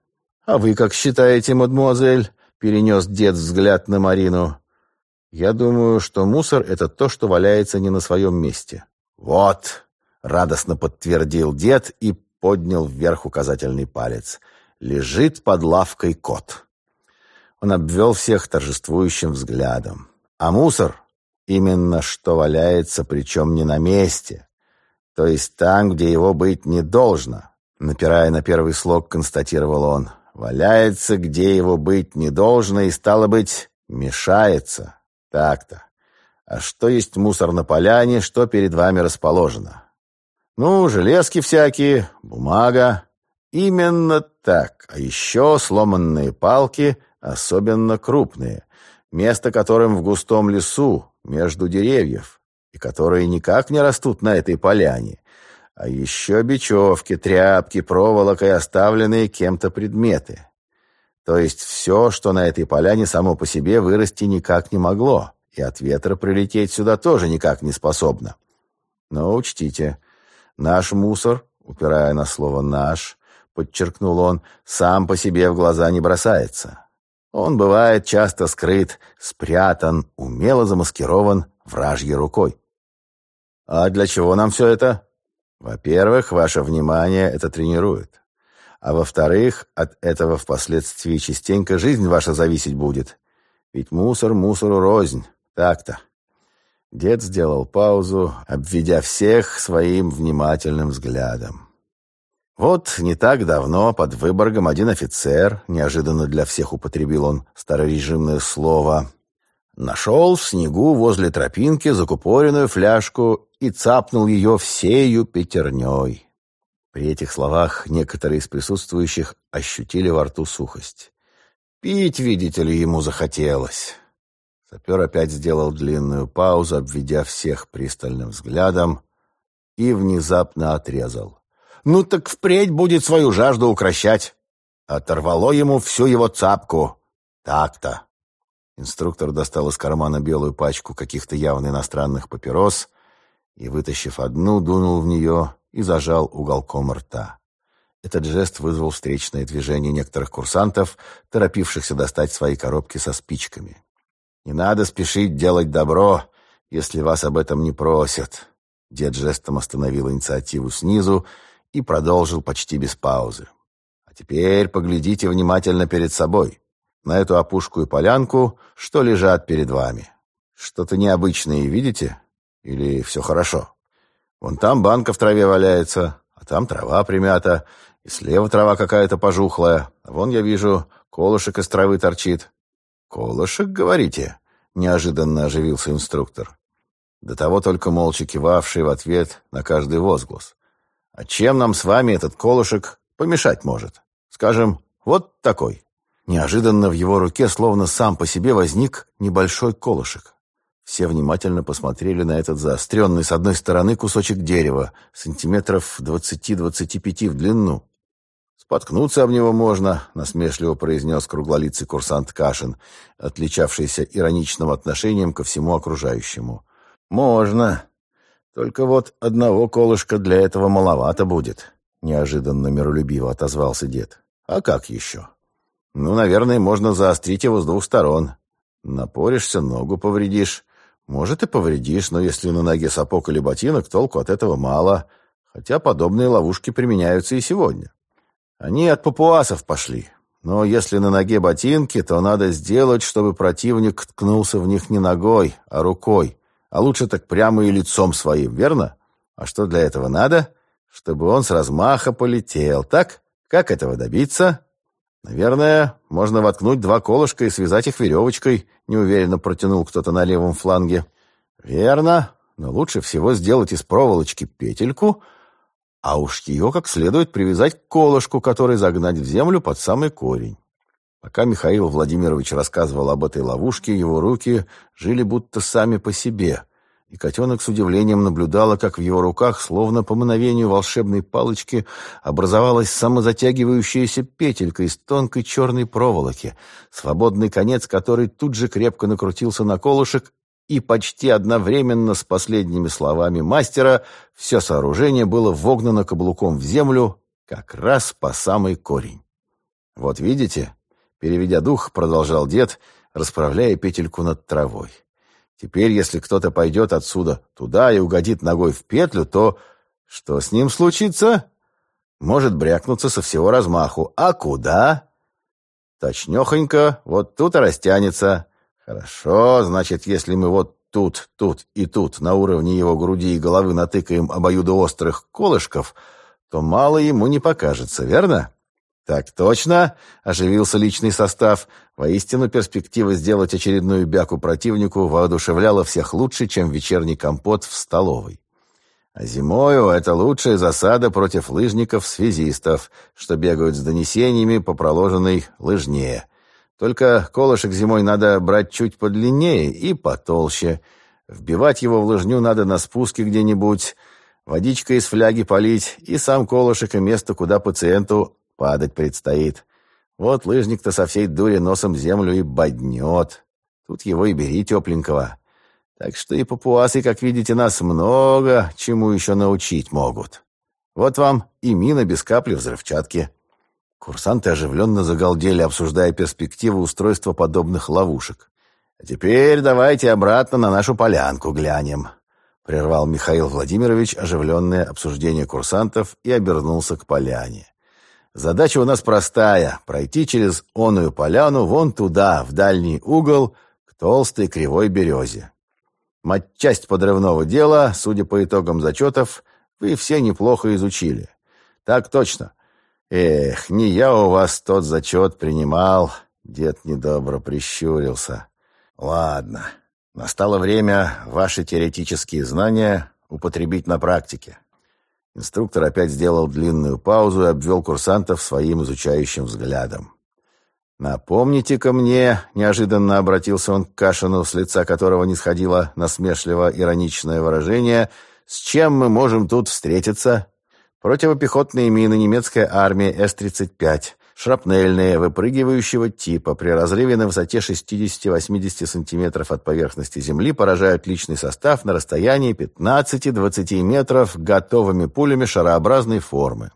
А вы как считаете, мадмуазель? Перенес дед взгляд на Марину. Я думаю, что мусор — это то, что валяется не на своем месте. Вот, радостно подтвердил дед и поднял вверх указательный палец. Лежит под лавкой кот. Он обвел всех торжествующим взглядом. А мусор именно что валяется, причем не на месте. То есть там, где его быть не должно. Напирая на первый слог, констатировал он. Валяется, где его быть не должно, и, стало быть, мешается. Так-то. А что есть мусор на поляне, что перед вами расположено? Ну, железки всякие, бумага. Именно так. А еще сломанные палки, особенно крупные, место которым в густом лесу, между деревьев, и которые никак не растут на этой поляне. А еще бечевки, тряпки, проволока и оставленные кем-то предметы. То есть все, что на этой поляне само по себе вырасти никак не могло, и от ветра прилететь сюда тоже никак не способно. Но учтите, наш мусор, упирая на слово «наш», подчеркнул он, сам по себе в глаза не бросается. Он бывает часто скрыт, спрятан, умело замаскирован вражьей рукой. А для чего нам все это? Во-первых, ваше внимание это тренирует. А во-вторых, от этого впоследствии частенько жизнь ваша зависеть будет. Ведь мусор мусору рознь. Так-то. Дед сделал паузу, обведя всех своим внимательным взглядом. Вот не так давно под Выборгом один офицер, неожиданно для всех употребил он старорежимное слово, нашел в снегу возле тропинки закупоренную фляжку и цапнул ее всею пятерней. При этих словах некоторые из присутствующих ощутили во рту сухость. Пить, видите ли, ему захотелось. Сапер опять сделал длинную паузу, обведя всех пристальным взглядом, и внезапно отрезал. Ну так впредь будет свою жажду укращать. Оторвало ему всю его цапку. Так-то. Инструктор достал из кармана белую пачку каких-то явно иностранных папирос и, вытащив одну, дунул в нее и зажал уголком рта. Этот жест вызвал встречное движение некоторых курсантов, торопившихся достать свои коробки со спичками. «Не надо спешить делать добро, если вас об этом не просят». Дед жестом остановил инициативу снизу и продолжил почти без паузы. А теперь поглядите внимательно перед собой, на эту опушку и полянку, что лежат перед вами. Что-то необычное видите? Или все хорошо? Вон там банка в траве валяется, а там трава примята, и слева трава какая-то пожухлая. А вон я вижу, колышек из травы торчит. «Колышек, говорите?» — неожиданно оживился инструктор. До того только молча кивавший в ответ на каждый возглас. А чем нам с вами этот колышек помешать может? Скажем, вот такой. Неожиданно в его руке словно сам по себе возник небольшой колышек. Все внимательно посмотрели на этот заостренный с одной стороны кусочек дерева, сантиметров двадцати-двадцати пяти в длину. «Споткнуться об него можно», — насмешливо произнес круглолицый курсант Кашин, отличавшийся ироничным отношением ко всему окружающему. «Можно», только вот одного колышка для этого маловато будет, неожиданно миролюбиво отозвался дед. А как еще? Ну, наверное, можно заострить его с двух сторон. Напоришься, ногу повредишь. Может, и повредишь, но если на ноге сапог или ботинок, толку от этого мало. Хотя подобные ловушки применяются и сегодня. Они от папуасов пошли. Но если на ноге ботинки, то надо сделать, чтобы противник ткнулся в них не ногой, а рукой. А лучше так прямо и лицом своим, верно? А что для этого надо? Чтобы он с размаха полетел, так? Как этого добиться? Наверное, можно воткнуть два колышка и связать их веревочкой, неуверенно протянул кто-то на левом фланге. Верно, но лучше всего сделать из проволочки петельку, а уж ее как следует привязать к колышку, который загнать в землю под самый корень. Пока Михаил Владимирович рассказывал об этой ловушке, его руки жили будто сами по себе, и котенок с удивлением наблюдала, как в его руках, словно по мановению волшебной палочки, образовалась самозатягивающаяся петелька из тонкой черной проволоки, свободный конец которой тут же крепко накрутился на колышек, и почти одновременно с последними словами мастера все сооружение было вогнано каблуком в землю как раз по самый корень. «Вот видите?» Переведя дух, продолжал дед, расправляя петельку над травой. Теперь, если кто-то пойдет отсюда туда и угодит ногой в петлю, то что с ним случится? Может брякнуться со всего размаху. А куда? Точнёхонько, вот тут и растянется. Хорошо, значит, если мы вот тут, тут и тут на уровне его груди и головы натыкаем обоюдоострых колышков, то мало ему не покажется, верно? «Так точно!» — оживился личный состав. Воистину, перспектива сделать очередную бяку противнику воодушевляла всех лучше, чем вечерний компот в столовой. А зимою это лучшая засада против лыжников-связистов, что бегают с донесениями по проложенной лыжне. Только колышек зимой надо брать чуть подлиннее и потолще. Вбивать его в лыжню надо на спуске где-нибудь, водичка из фляги полить и сам колышек и место, куда пациенту падать предстоит. Вот лыжник-то со всей дури носом землю и боднет. Тут его и бери тепленького. Так что и папуасы, как видите, нас много чему еще научить могут. Вот вам и мина без капли взрывчатки. Курсанты оживленно загалдели, обсуждая перспективы устройства подобных ловушек. «А теперь давайте обратно на нашу полянку глянем», — прервал Михаил Владимирович оживленное обсуждение курсантов и обернулся к поляне. «Задача у нас простая — пройти через оную поляну вон туда, в дальний угол, к толстой кривой березе. Матчасть подрывного дела, судя по итогам зачетов, вы все неплохо изучили. Так точно. Эх, не я у вас тот зачет принимал. Дед недобро прищурился. Ладно, настало время ваши теоретические знания употребить на практике. Инструктор опять сделал длинную паузу и обвел курсантов своим изучающим взглядом. «Напомните-ка мне», — неожиданно обратился он к Кашину, с лица которого не сходило насмешливо-ироничное выражение, «с чем мы можем тут встретиться?» Противопехотные мины немецкой армии С-35, шрапнельные, выпрыгивающего типа, при разрыве на высоте 60-80 см от поверхности земли поражают личный состав на расстоянии 15-20 метров готовыми пулями шарообразной формы.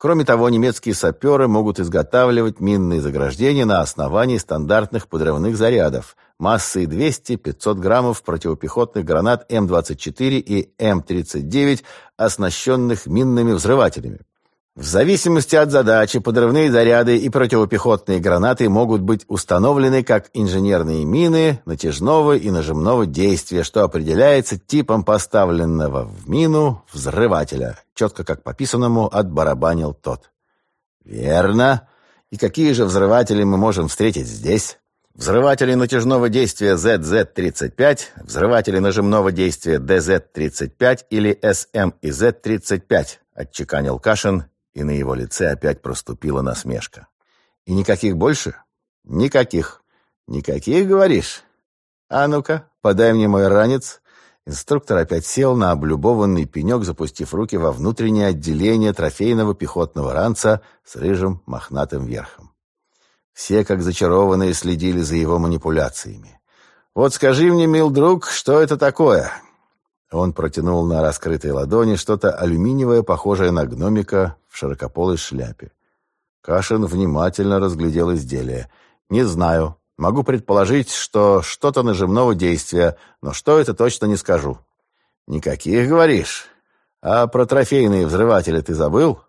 Кроме того, немецкие саперы могут изготавливать минные заграждения на основании стандартных подрывных зарядов массой 200-500 граммов противопехотных гранат М-24 и М-39, оснащенных минными взрывателями. В зависимости от задачи, подрывные заряды и противопехотные гранаты могут быть установлены как инженерные мины натяжного и нажимного действия, что определяется типом поставленного в мину взрывателя, четко как по писанному отбарабанил тот. Верно. И какие же взрыватели мы можем встретить здесь? Взрыватели натяжного действия ZZ-35, взрыватели нажимного действия DZ-35 или SM и Z-35, отчеканил Кашин и на его лице опять проступила насмешка. «И никаких больше?» «Никаких». «Никаких, говоришь?» «А ну-ка, подай мне мой ранец». Инструктор опять сел на облюбованный пенек, запустив руки во внутреннее отделение трофейного пехотного ранца с рыжим мохнатым верхом. Все, как зачарованные, следили за его манипуляциями. «Вот скажи мне, мил друг, что это такое?» Он протянул на раскрытой ладони что-то алюминиевое, похожее на гномика в широкополой шляпе. Кашин внимательно разглядел изделие. «Не знаю. Могу предположить, что что-то нажимного действия, но что это точно не скажу». «Никаких, говоришь? А про трофейные взрыватели ты забыл?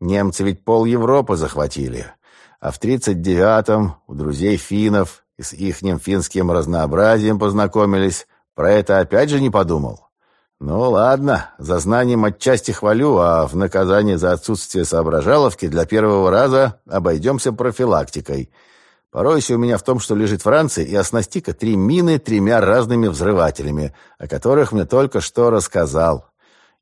Немцы ведь пол Европы захватили. А в тридцать девятом у друзей финнов и с ихним финским разнообразием познакомились. Про это опять же не подумал?» «Ну ладно, за знанием отчасти хвалю, а в наказание за отсутствие соображаловки для первого раза обойдемся профилактикой. Поройся у меня в том, что лежит Франция, и оснасти-ка три мины тремя разными взрывателями, о которых мне только что рассказал.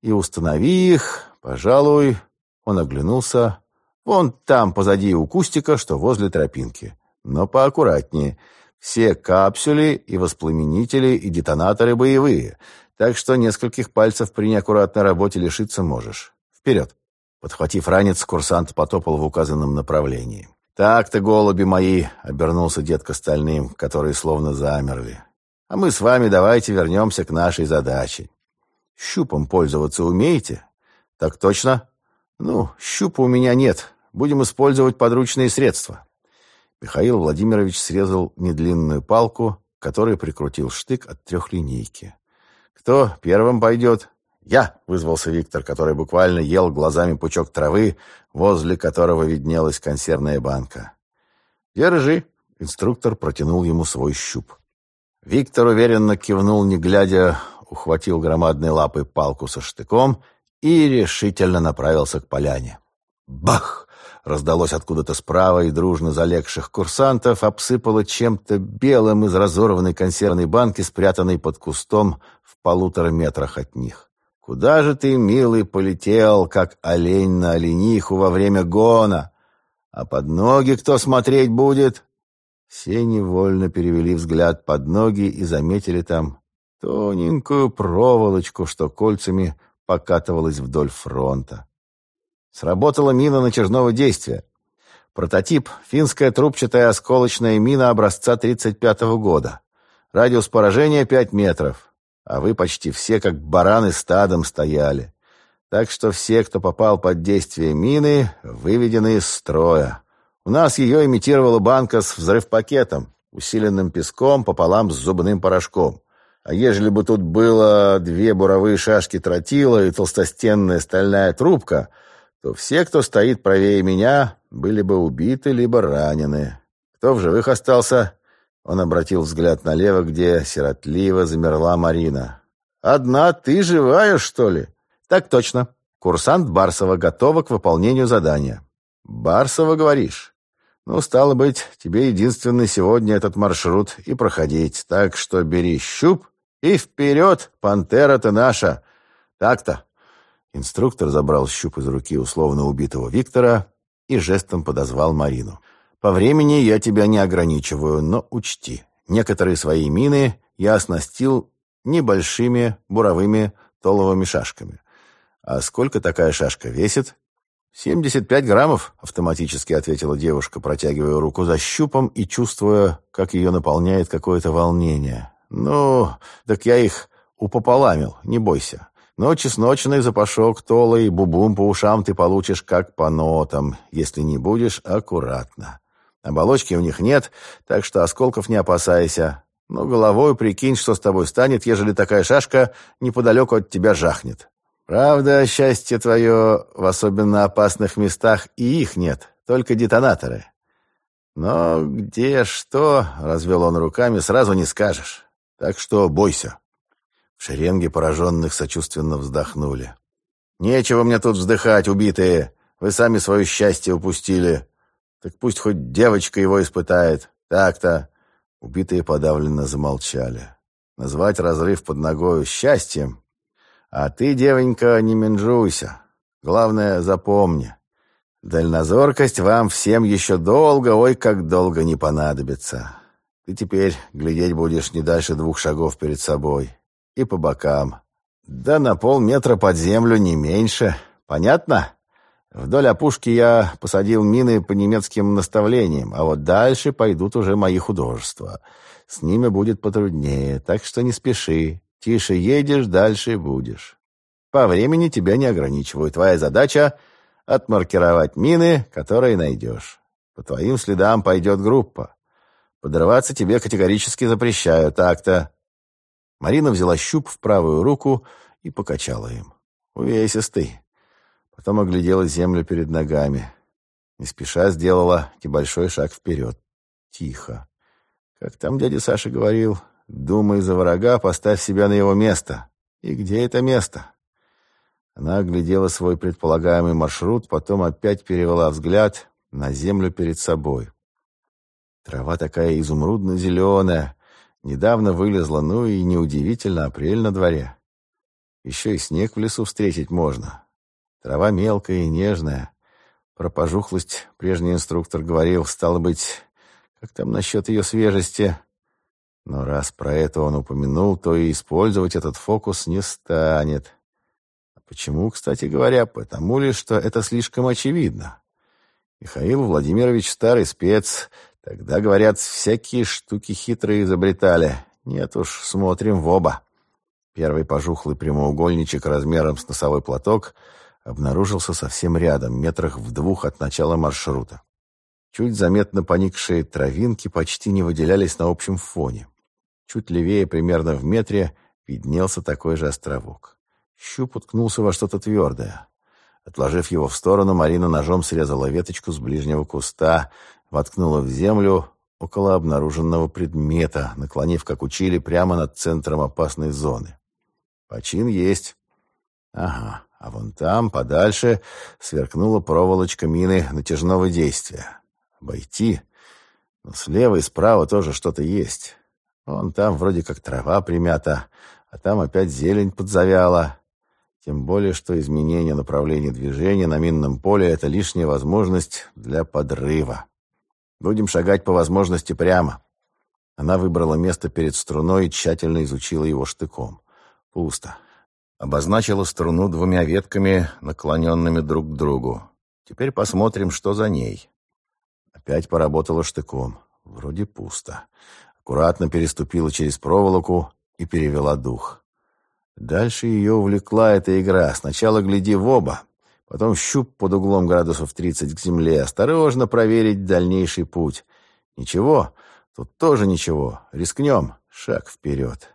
И установи их, пожалуй...» Он оглянулся. «Вон там, позади у кустика, что возле тропинки. Но поаккуратнее. Все капсули и воспламенители и детонаторы боевые» так что нескольких пальцев при неаккуратной работе лишиться можешь. Вперед!» Подхватив ранец, курсант потопал в указанном направлении. «Так-то, голуби мои!» — обернулся дед к остальным, которые словно замерли. «А мы с вами давайте вернемся к нашей задаче. Щупом пользоваться умеете?» «Так точно?» «Ну, щупа у меня нет. Будем использовать подручные средства». Михаил Владимирович срезал недлинную палку, которой прикрутил штык от трехлинейки. «Кто первым пойдет?» «Я», — вызвался Виктор, который буквально ел глазами пучок травы, возле которого виднелась консервная банка. «Держи», — инструктор протянул ему свой щуп. Виктор уверенно кивнул, не глядя, ухватил громадной лапой палку со штыком и решительно направился к поляне. Бах! Раздалось откуда-то справа, и дружно залегших курсантов обсыпало чем-то белым из разорванной консервной банки, спрятанной под кустом в полутора метрах от них. «Куда же ты, милый, полетел, как олень на олениху во время гона? А под ноги кто смотреть будет?» Все невольно перевели взгляд под ноги и заметили там тоненькую проволочку, что кольцами покатывалась вдоль фронта. Сработала мина натяжного действия. Прототип — финская трубчатая осколочная мина образца 1935 года. Радиус поражения 5 метров. А вы почти все как бараны стадом стояли. Так что все, кто попал под действие мины, выведены из строя. У нас ее имитировала банка с взрывпакетом, усиленным песком пополам с зубным порошком. А ежели бы тут было две буровые шашки тротила и толстостенная стальная трубка, то все, кто стоит правее меня, были бы убиты либо ранены. Кто в живых остался? Он обратил взгляд налево, где сиротливо замерла Марина. «Одна ты живая, что ли?» «Так точно. Курсант Барсова готова к выполнению задания». «Барсова, говоришь?» «Ну, стало быть, тебе единственный сегодня этот маршрут и проходить. Так что бери щуп и вперед, пантера ты наша! Так-то!» Инструктор забрал щуп из руки условно убитого Виктора и жестом подозвал Марину. «По времени я тебя не ограничиваю, но учти, некоторые свои мины я оснастил небольшими буровыми толовыми шашками. А сколько такая шашка весит?» «Семьдесят пять граммов», — автоматически ответила девушка, протягивая руку за щупом и чувствуя, как ее наполняет какое-то волнение. «Ну, так я их упополамил, не бойся. Но чесночный запашок, толой, бубум по ушам ты получишь как по нотам, если не будешь аккуратно. Оболочки у них нет, так что осколков не опасайся. Но головой прикинь, что с тобой станет, ежели такая шашка неподалеку от тебя жахнет. Правда, счастье твое в особенно опасных местах и их нет, только детонаторы. Но где что, развел он руками, сразу не скажешь. Так что бойся». В шеренге пораженных сочувственно вздохнули. «Нечего мне тут вздыхать, убитые. Вы сами свое счастье упустили. Так пусть хоть девочка его испытает. Так-то». Убитые подавленно замолчали. Назвать разрыв под ногою счастьем? А ты, девонька, не менжуйся. Главное, запомни. Дальнозоркость вам всем еще долго, ой, как долго не понадобится. Ты теперь глядеть будешь не дальше двух шагов перед собой. И по бокам. Да на полметра под землю не меньше. Понятно? Вдоль опушки я посадил мины по немецким наставлениям, а вот дальше пойдут уже мои художества. С ними будет потруднее, так что не спеши. Тише едешь, дальше будешь. По времени тебя не ограничиваю. Твоя задача — отмаркировать мины, которые найдешь. По твоим следам пойдет группа. Подрываться тебе категорически запрещаю, так-то». Марина взяла щуп в правую руку и покачала им. Увесистый. Потом оглядела землю перед ногами. Не спеша сделала небольшой шаг вперед. Тихо. Как там дядя Саша говорил, думай за врага, поставь себя на его место. И где это место? Она оглядела свой предполагаемый маршрут, потом опять перевела взгляд на землю перед собой. Трава такая изумрудно-зеленая. Недавно вылезла, ну и неудивительно, апрель на дворе. Еще и снег в лесу встретить можно. Трава мелкая и нежная. Про пожухлость прежний инструктор говорил, стало быть, как там насчет ее свежести. Но раз про это он упомянул, то и использовать этот фокус не станет. А почему, кстати говоря? Потому ли, что это слишком очевидно. Михаил Владимирович старый спец, Тогда, говорят, всякие штуки хитрые изобретали. Нет уж, смотрим в оба. Первый пожухлый прямоугольничек размером с носовой платок обнаружился совсем рядом, метрах в двух от начала маршрута. Чуть заметно поникшие травинки почти не выделялись на общем фоне. Чуть левее, примерно в метре, виднелся такой же островок. Щуп уткнулся во что-то твердое. Отложив его в сторону, Марина ножом срезала веточку с ближнего куста, воткнула в землю около обнаруженного предмета, наклонив, как учили, прямо над центром опасной зоны. Почин есть. Ага, а вон там, подальше, сверкнула проволочка мины натяжного действия. Обойти. Но слева и справа тоже что-то есть. Вон там вроде как трава примята, а там опять зелень подзавяла. Тем более, что изменение направления движения на минном поле — это лишняя возможность для подрыва. Будем шагать по возможности прямо. Она выбрала место перед струной и тщательно изучила его штыком. Пусто. обозначила струну двумя ветками, наклоненными друг к другу. Теперь посмотрим, что за ней. Опять поработала штыком. Вроде пусто. Аккуратно переступила через проволоку и перевела дух. Дальше ее увлекла эта игра. Сначала гляди в оба, потом щуп под углом градусов 30 к земле. Осторожно проверить дальнейший путь. Ничего, тут тоже ничего. Рискнем. Шаг вперед.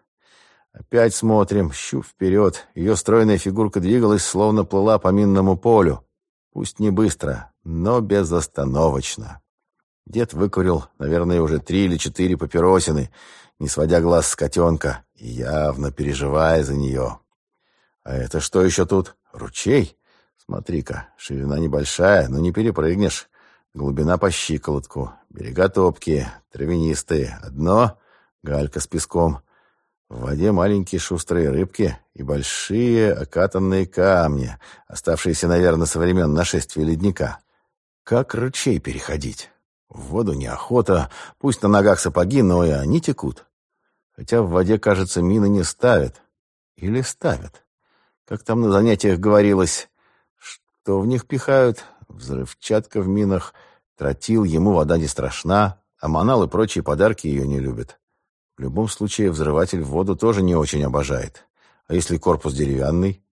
Опять смотрим, щуп вперед. Ее стройная фигурка двигалась, словно плыла по минному полю. Пусть не быстро, но безостановочно. Дед выкурил, наверное, уже три или четыре папиросины, не сводя глаз с котенка явно переживая за нее. А это что еще тут? Ручей? Смотри-ка, ширина небольшая, но не перепрыгнешь. Глубина по щиколотку, берега топкие, травянистые. Одно — галька с песком. В воде маленькие шустрые рыбки и большие окатанные камни, оставшиеся, наверное, со времен нашествия ледника. Как ручей переходить? В воду неохота, пусть на ногах сапоги, но и они текут. Хотя в воде, кажется, мины не ставят. Или ставят. Как там на занятиях говорилось, что в них пихают? Взрывчатка в минах, тротил, ему вода не страшна, а манал и прочие подарки ее не любят. В любом случае, взрыватель в воду тоже не очень обожает. А если корпус деревянный?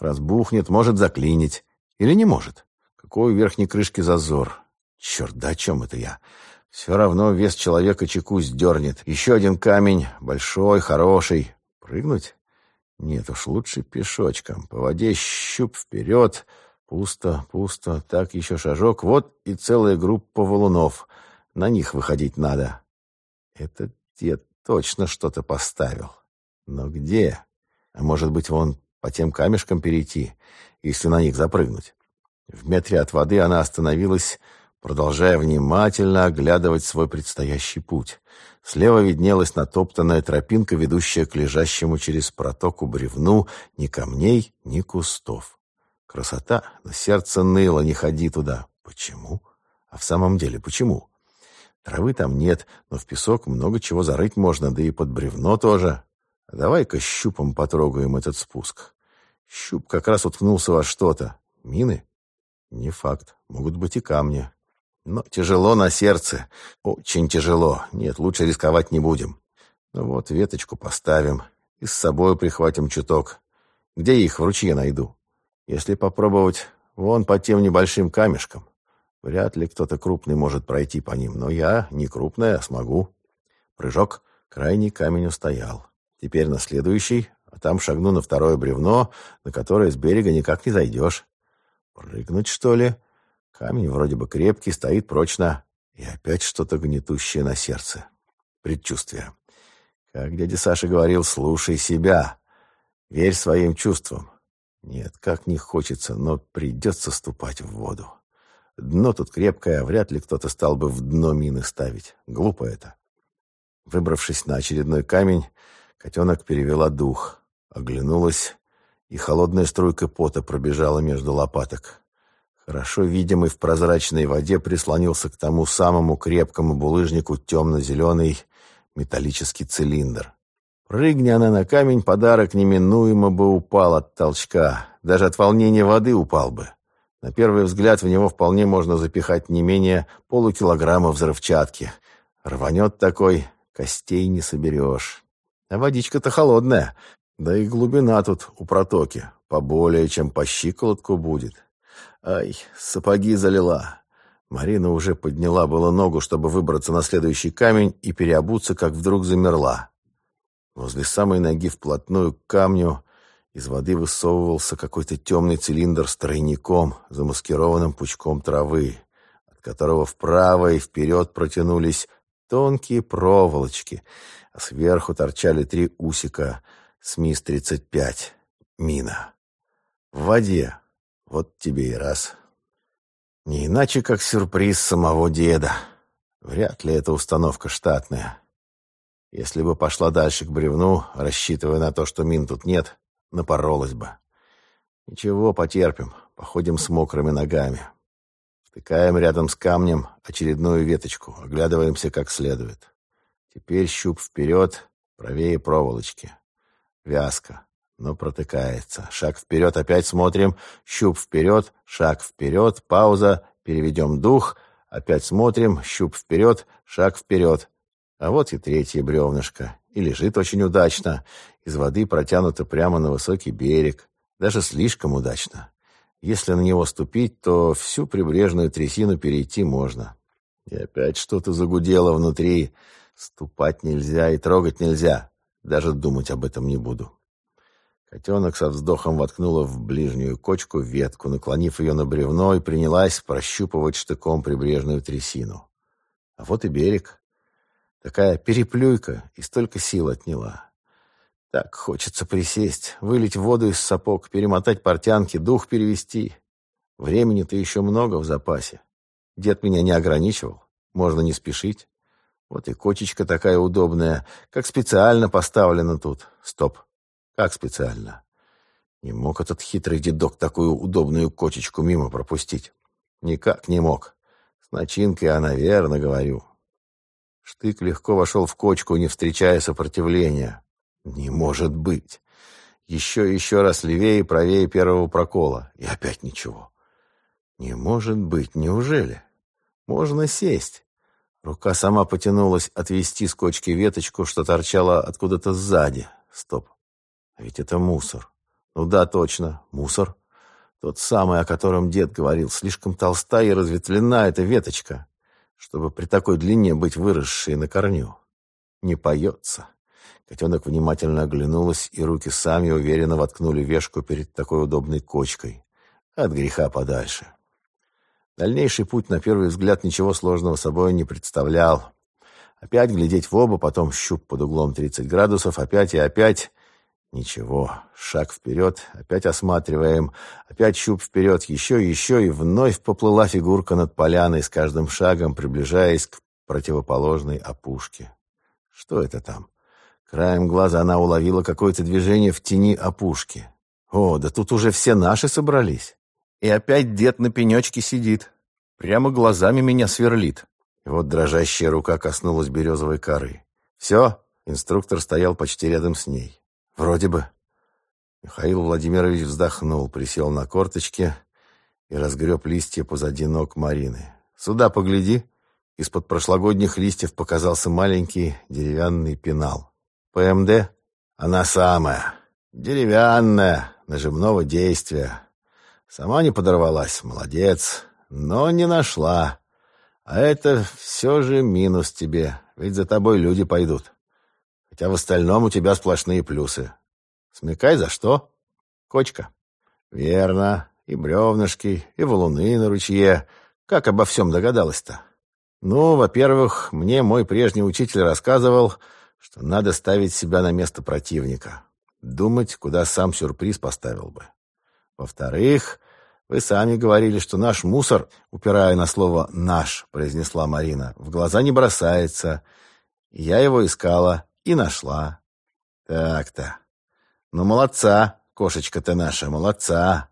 Разбухнет, может заклинить. Или не может? Какой у верхней крышки зазор? Черт, да о чем это я? Все равно вес человека чеку сдернет. Еще один камень, большой, хороший. Прыгнуть? Нет уж, лучше пешочком. По воде щуп вперед. Пусто, пусто. Так еще шажок. Вот и целая группа валунов. На них выходить надо. Этот дед точно что-то поставил. Но где? А может быть, вон по тем камешкам перейти, если на них запрыгнуть? В метре от воды она остановилась продолжая внимательно оглядывать свой предстоящий путь. Слева виднелась натоптанная тропинка, ведущая к лежащему через протоку бревну ни камней, ни кустов. Красота, но сердце ныло, не ходи туда. Почему? А в самом деле, почему? Травы там нет, но в песок много чего зарыть можно, да и под бревно тоже. Давай-ка щупом потрогаем этот спуск. Щуп как раз уткнулся во что-то. Мины? Не факт. Могут быть и камни. Но тяжело на сердце. Очень тяжело. Нет, лучше рисковать не будем. Ну вот, веточку поставим. И с собой прихватим чуток. Где я их в ручье найду? Если попробовать вон по тем небольшим камешкам. Вряд ли кто-то крупный может пройти по ним. Но я, не крупная, смогу. Прыжок. Крайний камень устоял. Теперь на следующий, а там шагну на второе бревно, на которое с берега никак не зайдешь. Прыгнуть, что ли? Камень вроде бы крепкий, стоит прочно. И опять что-то гнетущее на сердце. Предчувствие. Как дядя Саша говорил, слушай себя. Верь своим чувствам. Нет, как не хочется, но придется ступать в воду. Дно тут крепкое, вряд ли кто-то стал бы в дно мины ставить. Глупо это. Выбравшись на очередной камень, котенок перевела дух, оглянулась, и холодная струйка пота пробежала между лопаток хорошо видимый в прозрачной воде, прислонился к тому самому крепкому булыжнику темно-зеленый металлический цилиндр. Прыгни она на камень, подарок неминуемо бы упал от толчка. Даже от волнения воды упал бы. На первый взгляд в него вполне можно запихать не менее полукилограмма взрывчатки. Рванет такой, костей не соберешь. А водичка-то холодная, да и глубина тут у протоки поболее, чем по щиколотку будет. Ай, сапоги залила. Марина уже подняла было ногу, чтобы выбраться на следующий камень и переобуться, как вдруг замерла. Возле самой ноги вплотную к камню из воды высовывался какой-то темный цилиндр с тройником, замаскированным пучком травы, от которого вправо и вперед протянулись тонкие проволочки, а сверху торчали три усика с МИС-35. Мина. В воде, вот тебе и раз. Не иначе, как сюрприз самого деда. Вряд ли это установка штатная. Если бы пошла дальше к бревну, рассчитывая на то, что мин тут нет, напоролась бы. Ничего, потерпим, походим с мокрыми ногами. Втыкаем рядом с камнем очередную веточку, оглядываемся как следует. Теперь щуп вперед, правее проволочки. Вязко. но протыкается. Шаг вперед, опять смотрим. Щуп вперед, шаг вперед, пауза, переведем дух. Опять смотрим, щуп вперед, шаг вперед. А вот и третье бревнышко. И лежит очень удачно. Из воды протянуто прямо на высокий берег. Даже слишком удачно. Если на него ступить, то всю прибрежную трясину перейти можно. И опять что-то загудело внутри. Ступать нельзя и трогать нельзя. Даже думать об этом не буду. Котенок со вздохом воткнула в ближнюю кочку ветку, наклонив ее на бревно, и принялась прощупывать штыком прибрежную трясину. А вот и берег. Такая переплюйка и столько сил отняла. Так хочется присесть, вылить воду из сапог, перемотать портянки, дух перевести. Времени-то еще много в запасе. Дед меня не ограничивал. Можно не спешить. Вот и кочечка такая удобная, как специально поставлена тут. Стоп. Как специально? Не мог этот хитрый дедок такую удобную кочечку мимо пропустить. Никак не мог. С начинкой она верно, говорю. Штык легко вошел в кочку, не встречая сопротивления. Не может быть. Еще и еще раз левее и правее первого прокола. И опять ничего. Не может быть, неужели? Можно сесть. Рука сама потянулась отвести с кочки веточку, что торчала откуда-то сзади. Стоп. А ведь это мусор. Ну да, точно, мусор. Тот самый, о котором дед говорил. Слишком толстая и разветвлена эта веточка, чтобы при такой длине быть выросшей на корню. Не поется. Котенок внимательно оглянулась, и руки сами уверенно воткнули вешку перед такой удобной кочкой. От греха подальше. Дальнейший путь, на первый взгляд, ничего сложного собой не представлял. Опять глядеть в оба, потом щуп под углом 30 градусов, опять и опять. Ничего, шаг вперед, опять осматриваем, опять щуп вперед, еще еще, и вновь поплыла фигурка над поляной, с каждым шагом приближаясь к противоположной опушке. Что это там? Краем глаза она уловила какое-то движение в тени опушки. О, да тут уже все наши собрались. И опять дед на пенечке сидит. Прямо глазами меня сверлит. И вот дрожащая рука коснулась березовой коры. Все, инструктор стоял почти рядом с ней. Вроде бы. Михаил Владимирович вздохнул, присел на корточки и разгреб листья позади ног Марины. «Сюда погляди!» Из-под прошлогодних листьев показался маленький деревянный пенал. «ПМД?» «Она самая. Деревянная, нажимного действия. Сама не подорвалась, молодец, но не нашла. А это все же минус тебе, ведь за тобой люди пойдут. Хотя в остальном у тебя сплошные плюсы. Смекай за что? Кочка. Верно. И бревнышки, и валуны на ручье. Как обо всем догадалась-то? Ну, во-первых, мне мой прежний учитель рассказывал, что надо ставить себя на место противника. Думать, куда сам сюрприз поставил бы. Во-вторых, вы сами говорили, что наш мусор, упирая на слово «наш», произнесла Марина, в глаза не бросается. Я его искала, и нашла. Так-то. Ну, молодца, кошечка-то наша, молодца.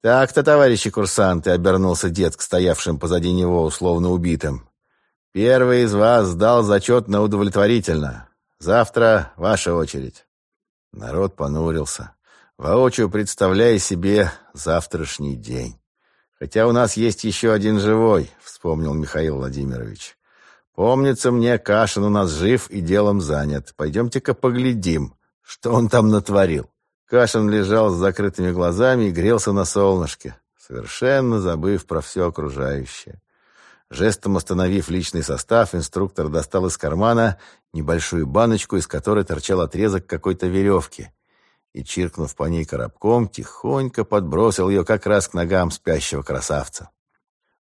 Так-то, товарищи курсанты, обернулся дед к стоявшим позади него, условно убитым. Первый из вас сдал зачет на удовлетворительно. Завтра ваша очередь. Народ понурился, воочию представляя себе завтрашний день. Хотя у нас есть еще один живой, вспомнил Михаил Владимирович. Помнится мне, Кашин у нас жив и делом занят. Пойдемте-ка поглядим, что он там натворил. Кашин лежал с закрытыми глазами и грелся на солнышке, совершенно забыв про все окружающее. Жестом остановив личный состав, инструктор достал из кармана небольшую баночку, из которой торчал отрезок какой-то веревки, и, чиркнув по ней коробком, тихонько подбросил ее как раз к ногам спящего красавца.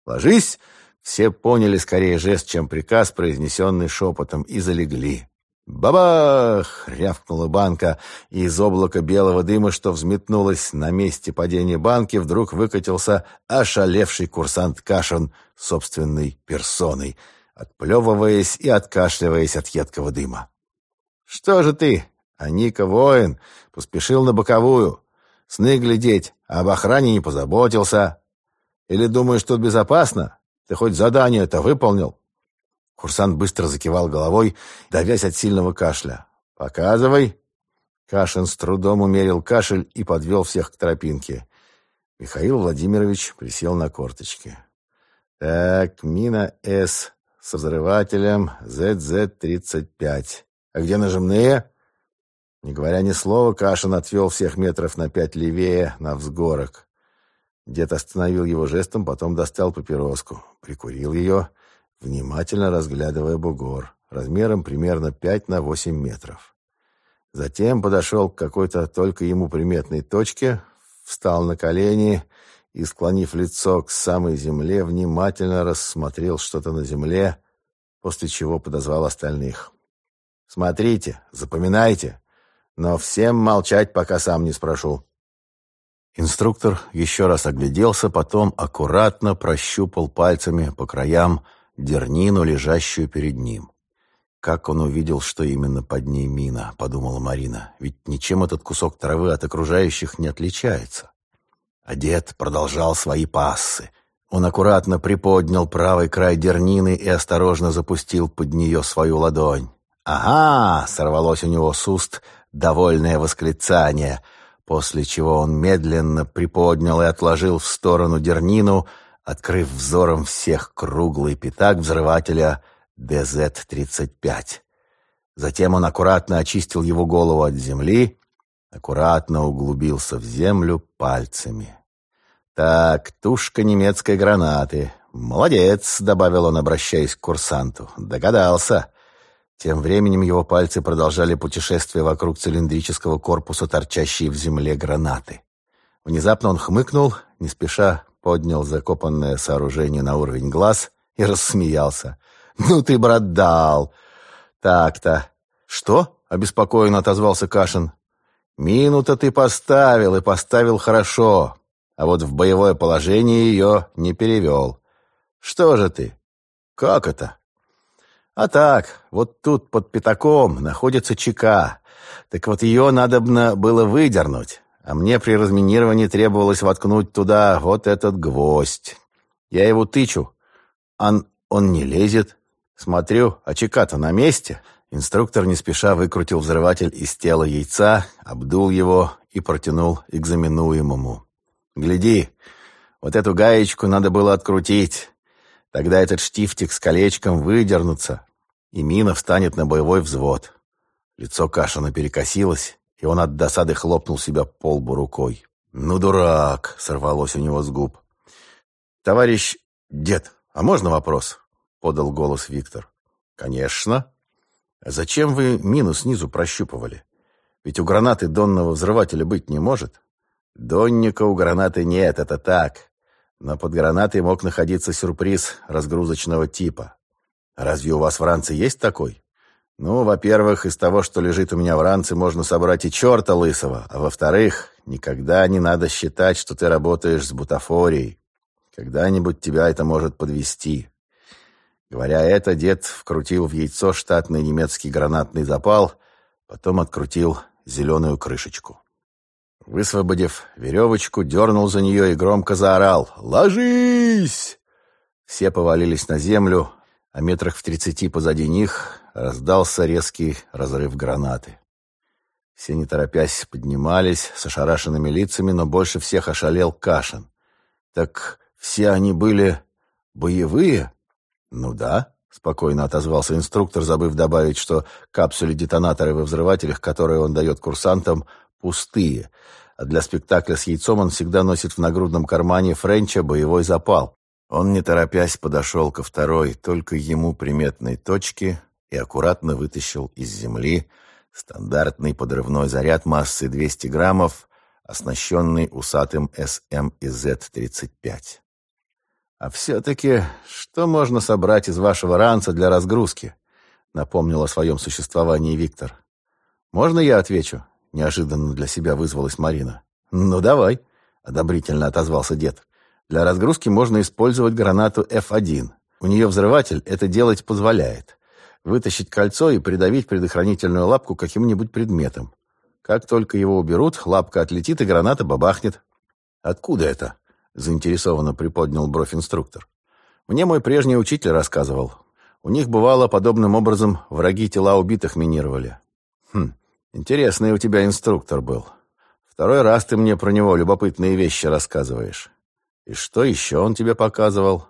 «Ложись!» Все поняли скорее жест, чем приказ, произнесенный шепотом, и залегли. «Бабах!» — рявкнула банка, и из облака белого дыма, что взметнулось на месте падения банки, вдруг выкатился ошалевший курсант Кашин собственной персоной, отплевываясь и откашливаясь от едкого дыма. «Что же ты?» А воин поспешил на боковую. Сны глядеть, а об охране не позаботился. Или думаешь, тут безопасно? Ты хоть задание-то выполнил?» Курсант быстро закивал головой, давясь от сильного кашля. «Показывай». Кашин с трудом умерил кашель и подвел всех к тропинке. Михаил Владимирович присел на корточки. «Так, мина С с взрывателем ЗЗ-35. А где нажимные?» Не говоря ни слова, Кашин отвел всех метров на пять левее, на взгорок. Дед остановил его жестом, потом достал папироску, прикурил ее, внимательно разглядывая бугор, размером примерно пять на восемь метров. Затем подошел к какой-то только ему приметной точке, встал на колени и, склонив лицо к самой земле, внимательно рассмотрел что-то на земле, после чего подозвал остальных. «Смотрите, запоминайте!» но всем молчать, пока сам не спрошу». Инструктор еще раз огляделся, потом аккуратно прощупал пальцами по краям дернину, лежащую перед ним. «Как он увидел, что именно под ней мина?» — подумала Марина. «Ведь ничем этот кусок травы от окружающих не отличается». А дед продолжал свои пассы. Он аккуратно приподнял правый край дернины и осторожно запустил под нее свою ладонь. «Ага!» — сорвалось у него с уст, довольное восклицание, после чего он медленно приподнял и отложил в сторону дернину, открыв взором всех круглый пятак взрывателя ДЗ-35. Затем он аккуратно очистил его голову от земли, аккуратно углубился в землю пальцами. «Так, тушка немецкой гранаты. Молодец», — добавил он, обращаясь к курсанту. «Догадался. Тем временем его пальцы продолжали путешествие вокруг цилиндрического корпуса, торчащие в земле гранаты. Внезапно он хмыкнул, не спеша поднял закопанное сооружение на уровень глаз и рассмеялся. «Ну ты, брат, дал!» «Так-то...» «Что?» — обеспокоенно отозвался Кашин. «Мину-то ты поставил, и поставил хорошо, а вот в боевое положение ее не перевел. Что же ты?» «Как это?» А так, вот тут под пятаком находится чека. Так вот ее надобно было выдернуть, а мне при разминировании требовалось воткнуть туда вот этот гвоздь. Я его тычу, он, он не лезет. Смотрю, а чека-то на месте. Инструктор не спеша выкрутил взрыватель из тела яйца, обдул его и протянул экзаменуемому. «Гляди, вот эту гаечку надо было открутить. Тогда этот штифтик с колечком выдернется, и мина встанет на боевой взвод. Лицо Кашина перекосилось, и он от досады хлопнул себя по лбу рукой. «Ну, дурак!» — сорвалось у него с губ. «Товарищ дед, а можно вопрос?» — подал голос Виктор. «Конечно. Зачем вы мину снизу прощупывали? Ведь у гранаты донного взрывателя быть не может». «Донника у гранаты нет, это так. Но под гранатой мог находиться сюрприз разгрузочного типа. Разве у вас в ранце есть такой? Ну, во-первых, из того, что лежит у меня в ранце, можно собрать и черта лысого. А во-вторых, никогда не надо считать, что ты работаешь с бутафорией. Когда-нибудь тебя это может подвести. Говоря это, дед вкрутил в яйцо штатный немецкий гранатный запал, потом открутил зеленую крышечку. Высвободив веревочку, дернул за нее и громко заорал «Ложись!». Все повалились на землю, а метрах в тридцати позади них раздался резкий разрыв гранаты. Все, не торопясь, поднимались с ошарашенными лицами, но больше всех ошалел Кашин. «Так все они были боевые?» «Ну да», — спокойно отозвался инструктор, забыв добавить, что капсули-детонаторы во взрывателях, которые он дает курсантам, пустые, а для спектакля с яйцом он всегда носит в нагрудном кармане Френча боевой запал. Он, не торопясь, подошел ко второй, только ему приметной точке и аккуратно вытащил из земли стандартный подрывной заряд массой 200 граммов, оснащенный усатым СМ из Z-35. «А все-таки что можно собрать из вашего ранца для разгрузки?» напомнил о своем существовании Виктор. «Можно я отвечу?» Неожиданно для себя вызвалась Марина. «Ну, давай», — одобрительно отозвался дед. «Для разгрузки можно использовать гранату F1. У нее взрыватель это делать позволяет. Вытащить кольцо и придавить предохранительную лапку каким-нибудь предметом. Как только его уберут, лапка отлетит и граната бабахнет». «Откуда это?» — заинтересованно приподнял бровь инструктор. «Мне мой прежний учитель рассказывал. У них бывало подобным образом враги тела убитых минировали». «Хм, Интересный у тебя инструктор был. Второй раз ты мне про него любопытные вещи рассказываешь. И что еще он тебе показывал?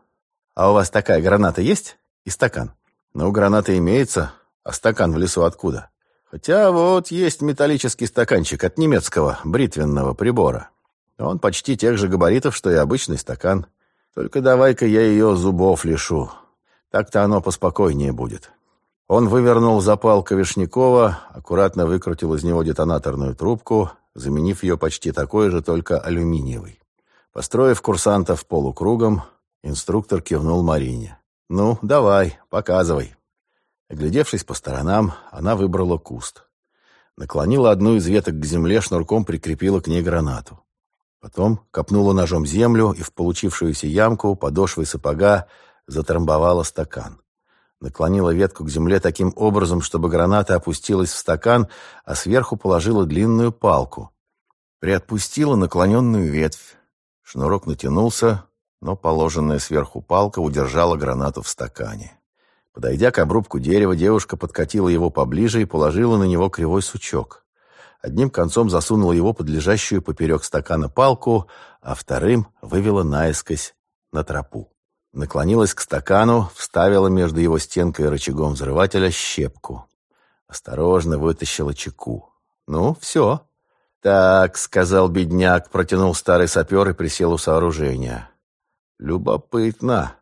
А у вас такая граната есть? И стакан? Ну, граната имеется, а стакан в лесу откуда? Хотя вот есть металлический стаканчик от немецкого бритвенного прибора. Он почти тех же габаритов, что и обычный стакан. Только давай-ка я ее зубов лишу. Так-то оно поспокойнее будет. Он вывернул запал Ковешникова, аккуратно выкрутил из него детонаторную трубку, заменив ее почти такой же, только алюминиевой. Построив курсантов полукругом, инструктор кивнул Марине. «Ну, давай, показывай». Оглядевшись по сторонам, она выбрала куст. Наклонила одну из веток к земле, шнурком прикрепила к ней гранату. Потом копнула ножом землю и в получившуюся ямку подошвой сапога затрамбовала стакан. Наклонила ветку к земле таким образом, чтобы граната опустилась в стакан, а сверху положила длинную палку. Приотпустила наклоненную ветвь. Шнурок натянулся, но положенная сверху палка удержала гранату в стакане. Подойдя к обрубку дерева, девушка подкатила его поближе и положила на него кривой сучок. Одним концом засунула его под лежащую поперек стакана палку, а вторым вывела наискось на тропу. Наклонилась к стакану, вставила между его стенкой и рычагом взрывателя щепку. Осторожно вытащила чеку. «Ну, все». «Так», — сказал бедняк, протянул старый сапер и присел у сооружения. «Любопытно,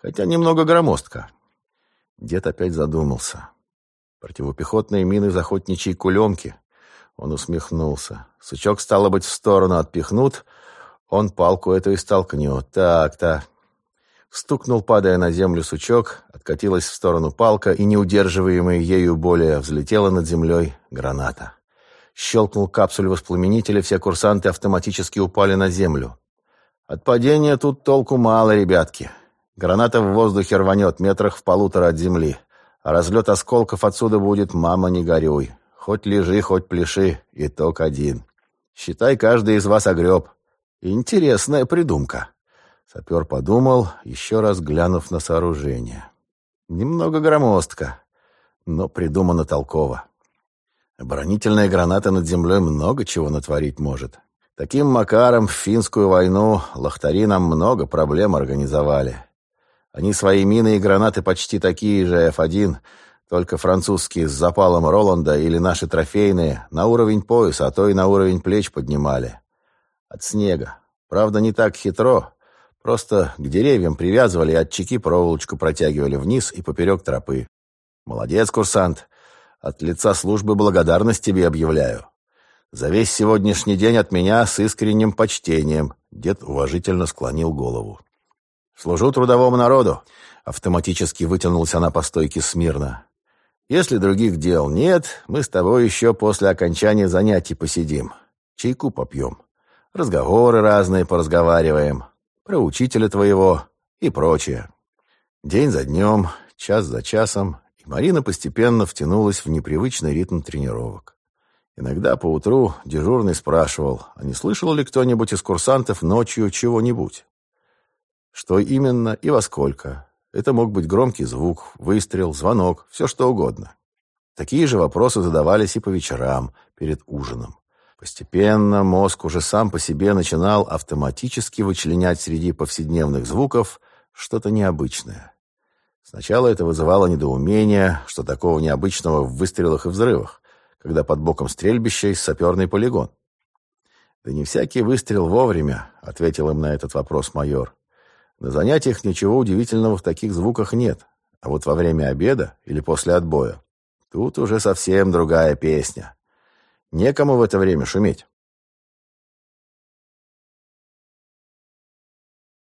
хотя немного громоздко. Дед опять задумался. Противопехотные мины из охотничьей кулемки. Он усмехнулся. Сучок, стало быть, в сторону отпихнут. Он палку эту и столкнет. Так-то. Стукнул, падая на землю сучок, откатилась в сторону палка, и, неудерживаемая ею более, взлетела над землей граната. Щелкнул капсуль воспламенителя, все курсанты автоматически упали на землю. От падения тут толку мало, ребятки. Граната в воздухе рванет метрах в полутора от земли, а разлет осколков отсюда будет «мама, не горюй». Хоть лежи, хоть пляши, итог один. Считай, каждый из вас огреб. Интересная придумка. Сапер подумал, еще раз глянув на сооружение. Немного громоздко, но придумано толково. Оборонительная граната над землей много чего натворить может. Таким макаром в финскую войну лохтари нам много проблем организовали. Они свои мины и гранаты почти такие же F1, только французские с запалом Роланда или наши трофейные на уровень пояса, а то и на уровень плеч поднимали. От снега. Правда, не так хитро. Просто к деревьям привязывали от чеки проволочку протягивали вниз и поперек тропы. Молодец, курсант. От лица службы благодарность тебе объявляю. За весь сегодняшний день от меня с искренним почтением. Дед уважительно склонил голову. «Служу трудовому народу», — автоматически вытянулся она по стойке смирно. «Если других дел нет, мы с тобой еще после окончания занятий посидим. Чайку попьем. Разговоры разные поразговариваем. Про учителя твоего и прочее». День за днем, час за часом, и Марина постепенно втянулась в непривычный ритм тренировок. Иногда поутру дежурный спрашивал, а не слышал ли кто-нибудь из курсантов ночью чего-нибудь. Что именно и во сколько. Это мог быть громкий звук, выстрел, звонок, все что угодно. Такие же вопросы задавались и по вечерам, перед ужином. Постепенно мозг уже сам по себе начинал автоматически вычленять среди повседневных звуков что-то необычное. Сначала это вызывало недоумение, что такого необычного в выстрелах и взрывах, когда под боком стрельбища и саперный полигон. «Да не всякий выстрел вовремя», — ответил им на этот вопрос майор. На занятиях ничего удивительного в таких звуках нет, а вот во время обеда или после отбоя тут уже совсем другая песня. Некому в это время шуметь.